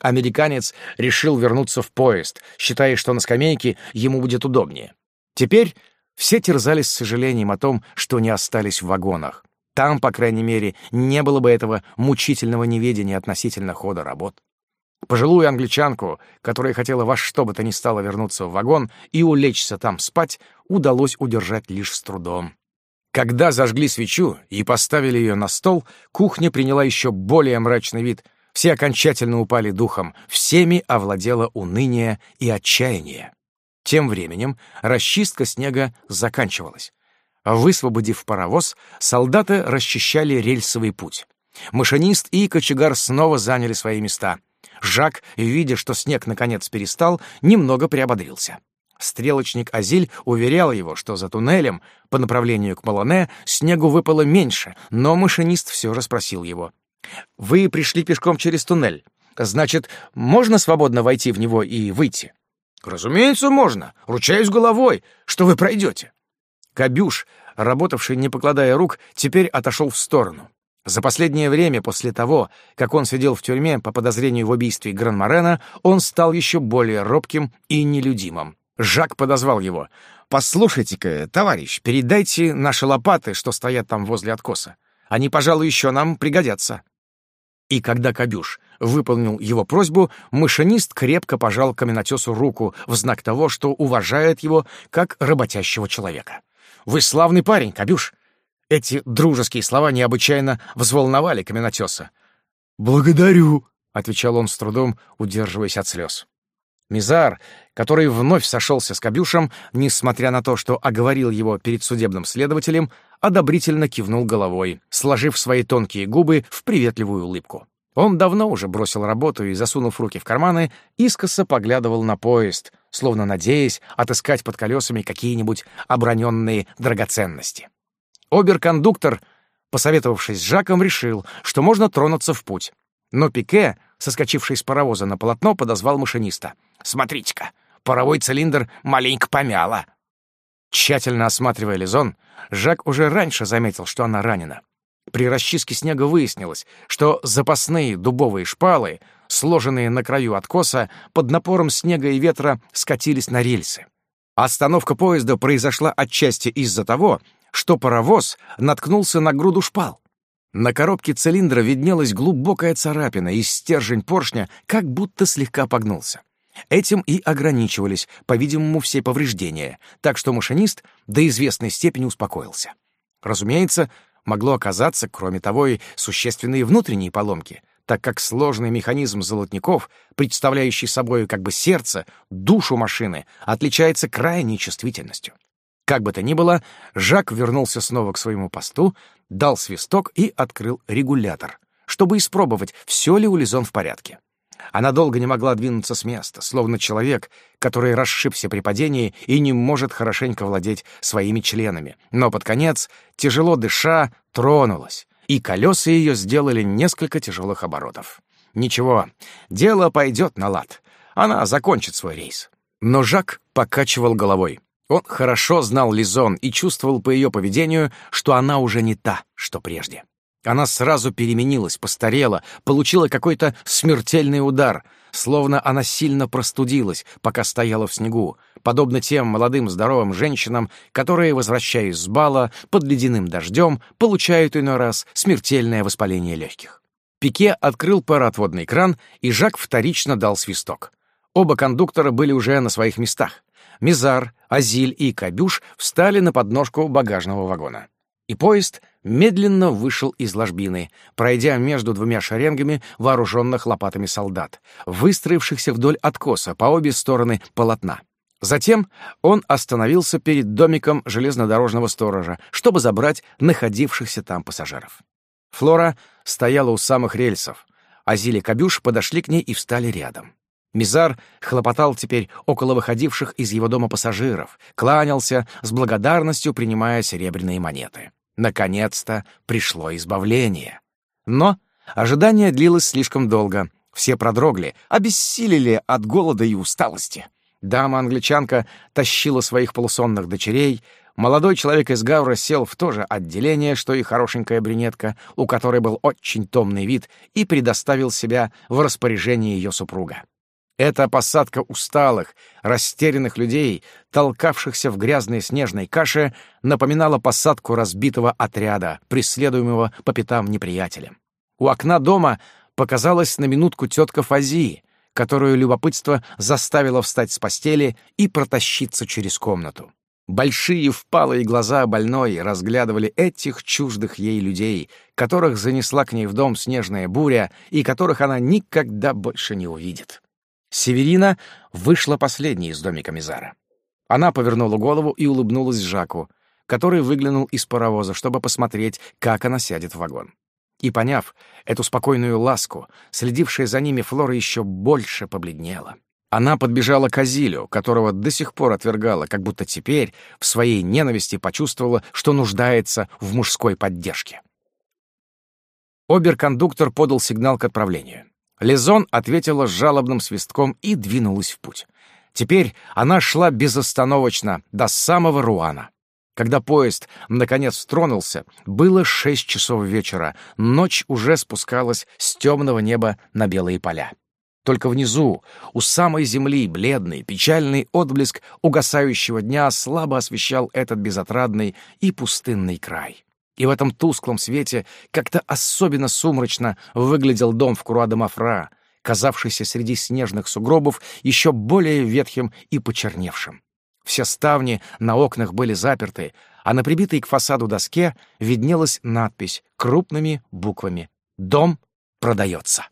Американец решил вернуться в поезд, считая, что на скамейке ему будет удобнее. Теперь все терзались с сожалением о том, что не остались в вагонах. Там, по крайней мере, не было бы этого мучительного неведения относительно хода работ. Пожилую англичанку, которая хотела во что бы то ни стало вернуться в вагон и улечься там спать, удалось удержать лишь с трудом. Когда зажгли свечу и поставили ее на стол, кухня приняла еще более мрачный вид — все окончательно упали духом, всеми овладело уныние и отчаяние. Тем временем расчистка снега заканчивалась. Высвободив паровоз, солдаты расчищали рельсовый путь. Машинист и кочегар снова заняли свои места. Жак, видя, что снег наконец перестал, немного приободрился. Стрелочник Азиль уверял его, что за туннелем по направлению к Малане снегу выпало меньше, но машинист все же спросил его — вы пришли пешком через туннель. Значит, можно свободно войти в него и выйти? Разумеется, можно. Ручаюсь головой, что вы пройдете. Кабюш, работавший, не покладая рук, теперь отошел в сторону. За последнее время, после того, как он сидел в тюрьме по подозрению в убийстве Гранморена, он стал еще более робким и нелюдимым. Жак подозвал его. «Послушайте-ка, товарищ, передайте наши лопаты, что стоят там возле откоса. Они, пожалуй, еще нам пригодятся». И когда Кабюш выполнил его просьбу, машинист крепко пожал каменотесу руку в знак того, что уважает его как работящего человека. «Вы славный парень, Кабюш!» Эти дружеские слова необычайно взволновали каменотеса. «Благодарю!» — отвечал он с трудом, удерживаясь от слез. Мизар, который вновь сошелся с Кабюшем, несмотря на то, что оговорил его перед судебным следователем, одобрительно кивнул головой, сложив свои тонкие губы в приветливую улыбку. Он давно уже бросил работу и, засунув руки в карманы, искоса поглядывал на поезд, словно надеясь отыскать под колесами какие-нибудь оброненные драгоценности. Оберкондуктор, посоветовавшись с Жаком, решил, что можно тронуться в путь. Но Пике, соскочивший с паровоза на полотно, подозвал машиниста. «Смотрите-ка, паровой цилиндр маленько помяло. Тщательно осматривая Лизон, Жак уже раньше заметил, что она ранена. При расчистке снега выяснилось, что запасные дубовые шпалы, сложенные на краю откоса, под напором снега и ветра скатились на рельсы. Остановка поезда произошла отчасти из-за того, что паровоз наткнулся на груду шпал. На коробке цилиндра виднелась глубокая царапина, и стержень поршня как будто слегка погнулся. Этим и ограничивались, по-видимому, все повреждения, так что машинист до известной степени успокоился. Разумеется, могло оказаться, кроме того, и существенные внутренние поломки, так как сложный механизм золотников, представляющий собой как бы сердце, душу машины, отличается крайней чувствительностью. Как бы то ни было, Жак вернулся снова к своему посту, дал свисток и открыл регулятор, чтобы испробовать, все ли у Лизон в порядке. Она долго не могла двинуться с места, словно человек, который расшибся при падении и не может хорошенько владеть своими членами. Но под конец, тяжело дыша, тронулась, и колеса ее сделали несколько тяжелых оборотов. Ничего, дело пойдет на лад. Она закончит свой рейс. Но Жак покачивал головой. Он хорошо знал Лизон и чувствовал по ее поведению, что она уже не та, что прежде. Она сразу переменилась, постарела, получила какой-то смертельный удар, словно она сильно простудилась, пока стояла в снегу, подобно тем молодым здоровым женщинам, которые, возвращаясь с бала под ледяным дождем, получают иной раз смертельное воспаление легких. Пике открыл пароотводный кран, и Жак вторично дал свисток. Оба кондуктора были уже на своих местах. Мизар, Азиль и Кабюш встали на подножку багажного вагона. И поезд — медленно вышел из ложбины, пройдя между двумя шеренгами вооруженных лопатами солдат, выстроившихся вдоль откоса по обе стороны полотна. Затем он остановился перед домиком железнодорожного сторожа, чтобы забрать находившихся там пассажиров. Флора стояла у самых рельсов. а и Кабюш подошли к ней и встали рядом. Мизар хлопотал теперь около выходивших из его дома пассажиров, кланялся, с благодарностью принимая серебряные монеты. Наконец-то пришло избавление. Но ожидание длилось слишком долго. Все продрогли, обессилели от голода и усталости. Дама-англичанка тащила своих полусонных дочерей, молодой человек из Гавра сел в то же отделение, что и хорошенькая брюнетка, у которой был очень томный вид, и предоставил себя в распоряжение ее супруга. Эта посадка усталых, растерянных людей, толкавшихся в грязной снежной каше, напоминала посадку разбитого отряда, преследуемого по пятам неприятелем. У окна дома показалась на минутку тетка Фази, которую любопытство заставило встать с постели и протащиться через комнату. Большие впалые глаза больной разглядывали этих чуждых ей людей, которых занесла к ней в дом снежная буря и которых она никогда больше не увидит. Северина вышла последней из домика Мизара. Она повернула голову и улыбнулась Жаку, который выглянул из паровоза, чтобы посмотреть, как она сядет в вагон. И, поняв эту спокойную ласку, следившая за ними Флора еще больше побледнела. Она подбежала к Азилю, которого до сих пор отвергала, как будто теперь в своей ненависти почувствовала, что нуждается в мужской поддержке. Оберкондуктор подал сигнал к отправлению. Лизон ответила жалобным свистком и двинулась в путь. Теперь она шла безостановочно до самого Руана. Когда поезд, наконец, тронулся, было шесть часов вечера. Ночь уже спускалась с темного неба на белые поля. Только внизу, у самой земли, бледный, печальный отблеск угасающего дня слабо освещал этот безотрадный и пустынный край. И в этом тусклом свете как-то особенно сумрачно выглядел дом в Круа-де-Мафра, казавшийся среди снежных сугробов еще более ветхим и почерневшим. Все ставни на окнах были заперты, а на прибитой к фасаду доске виднелась надпись крупными буквами «Дом продается».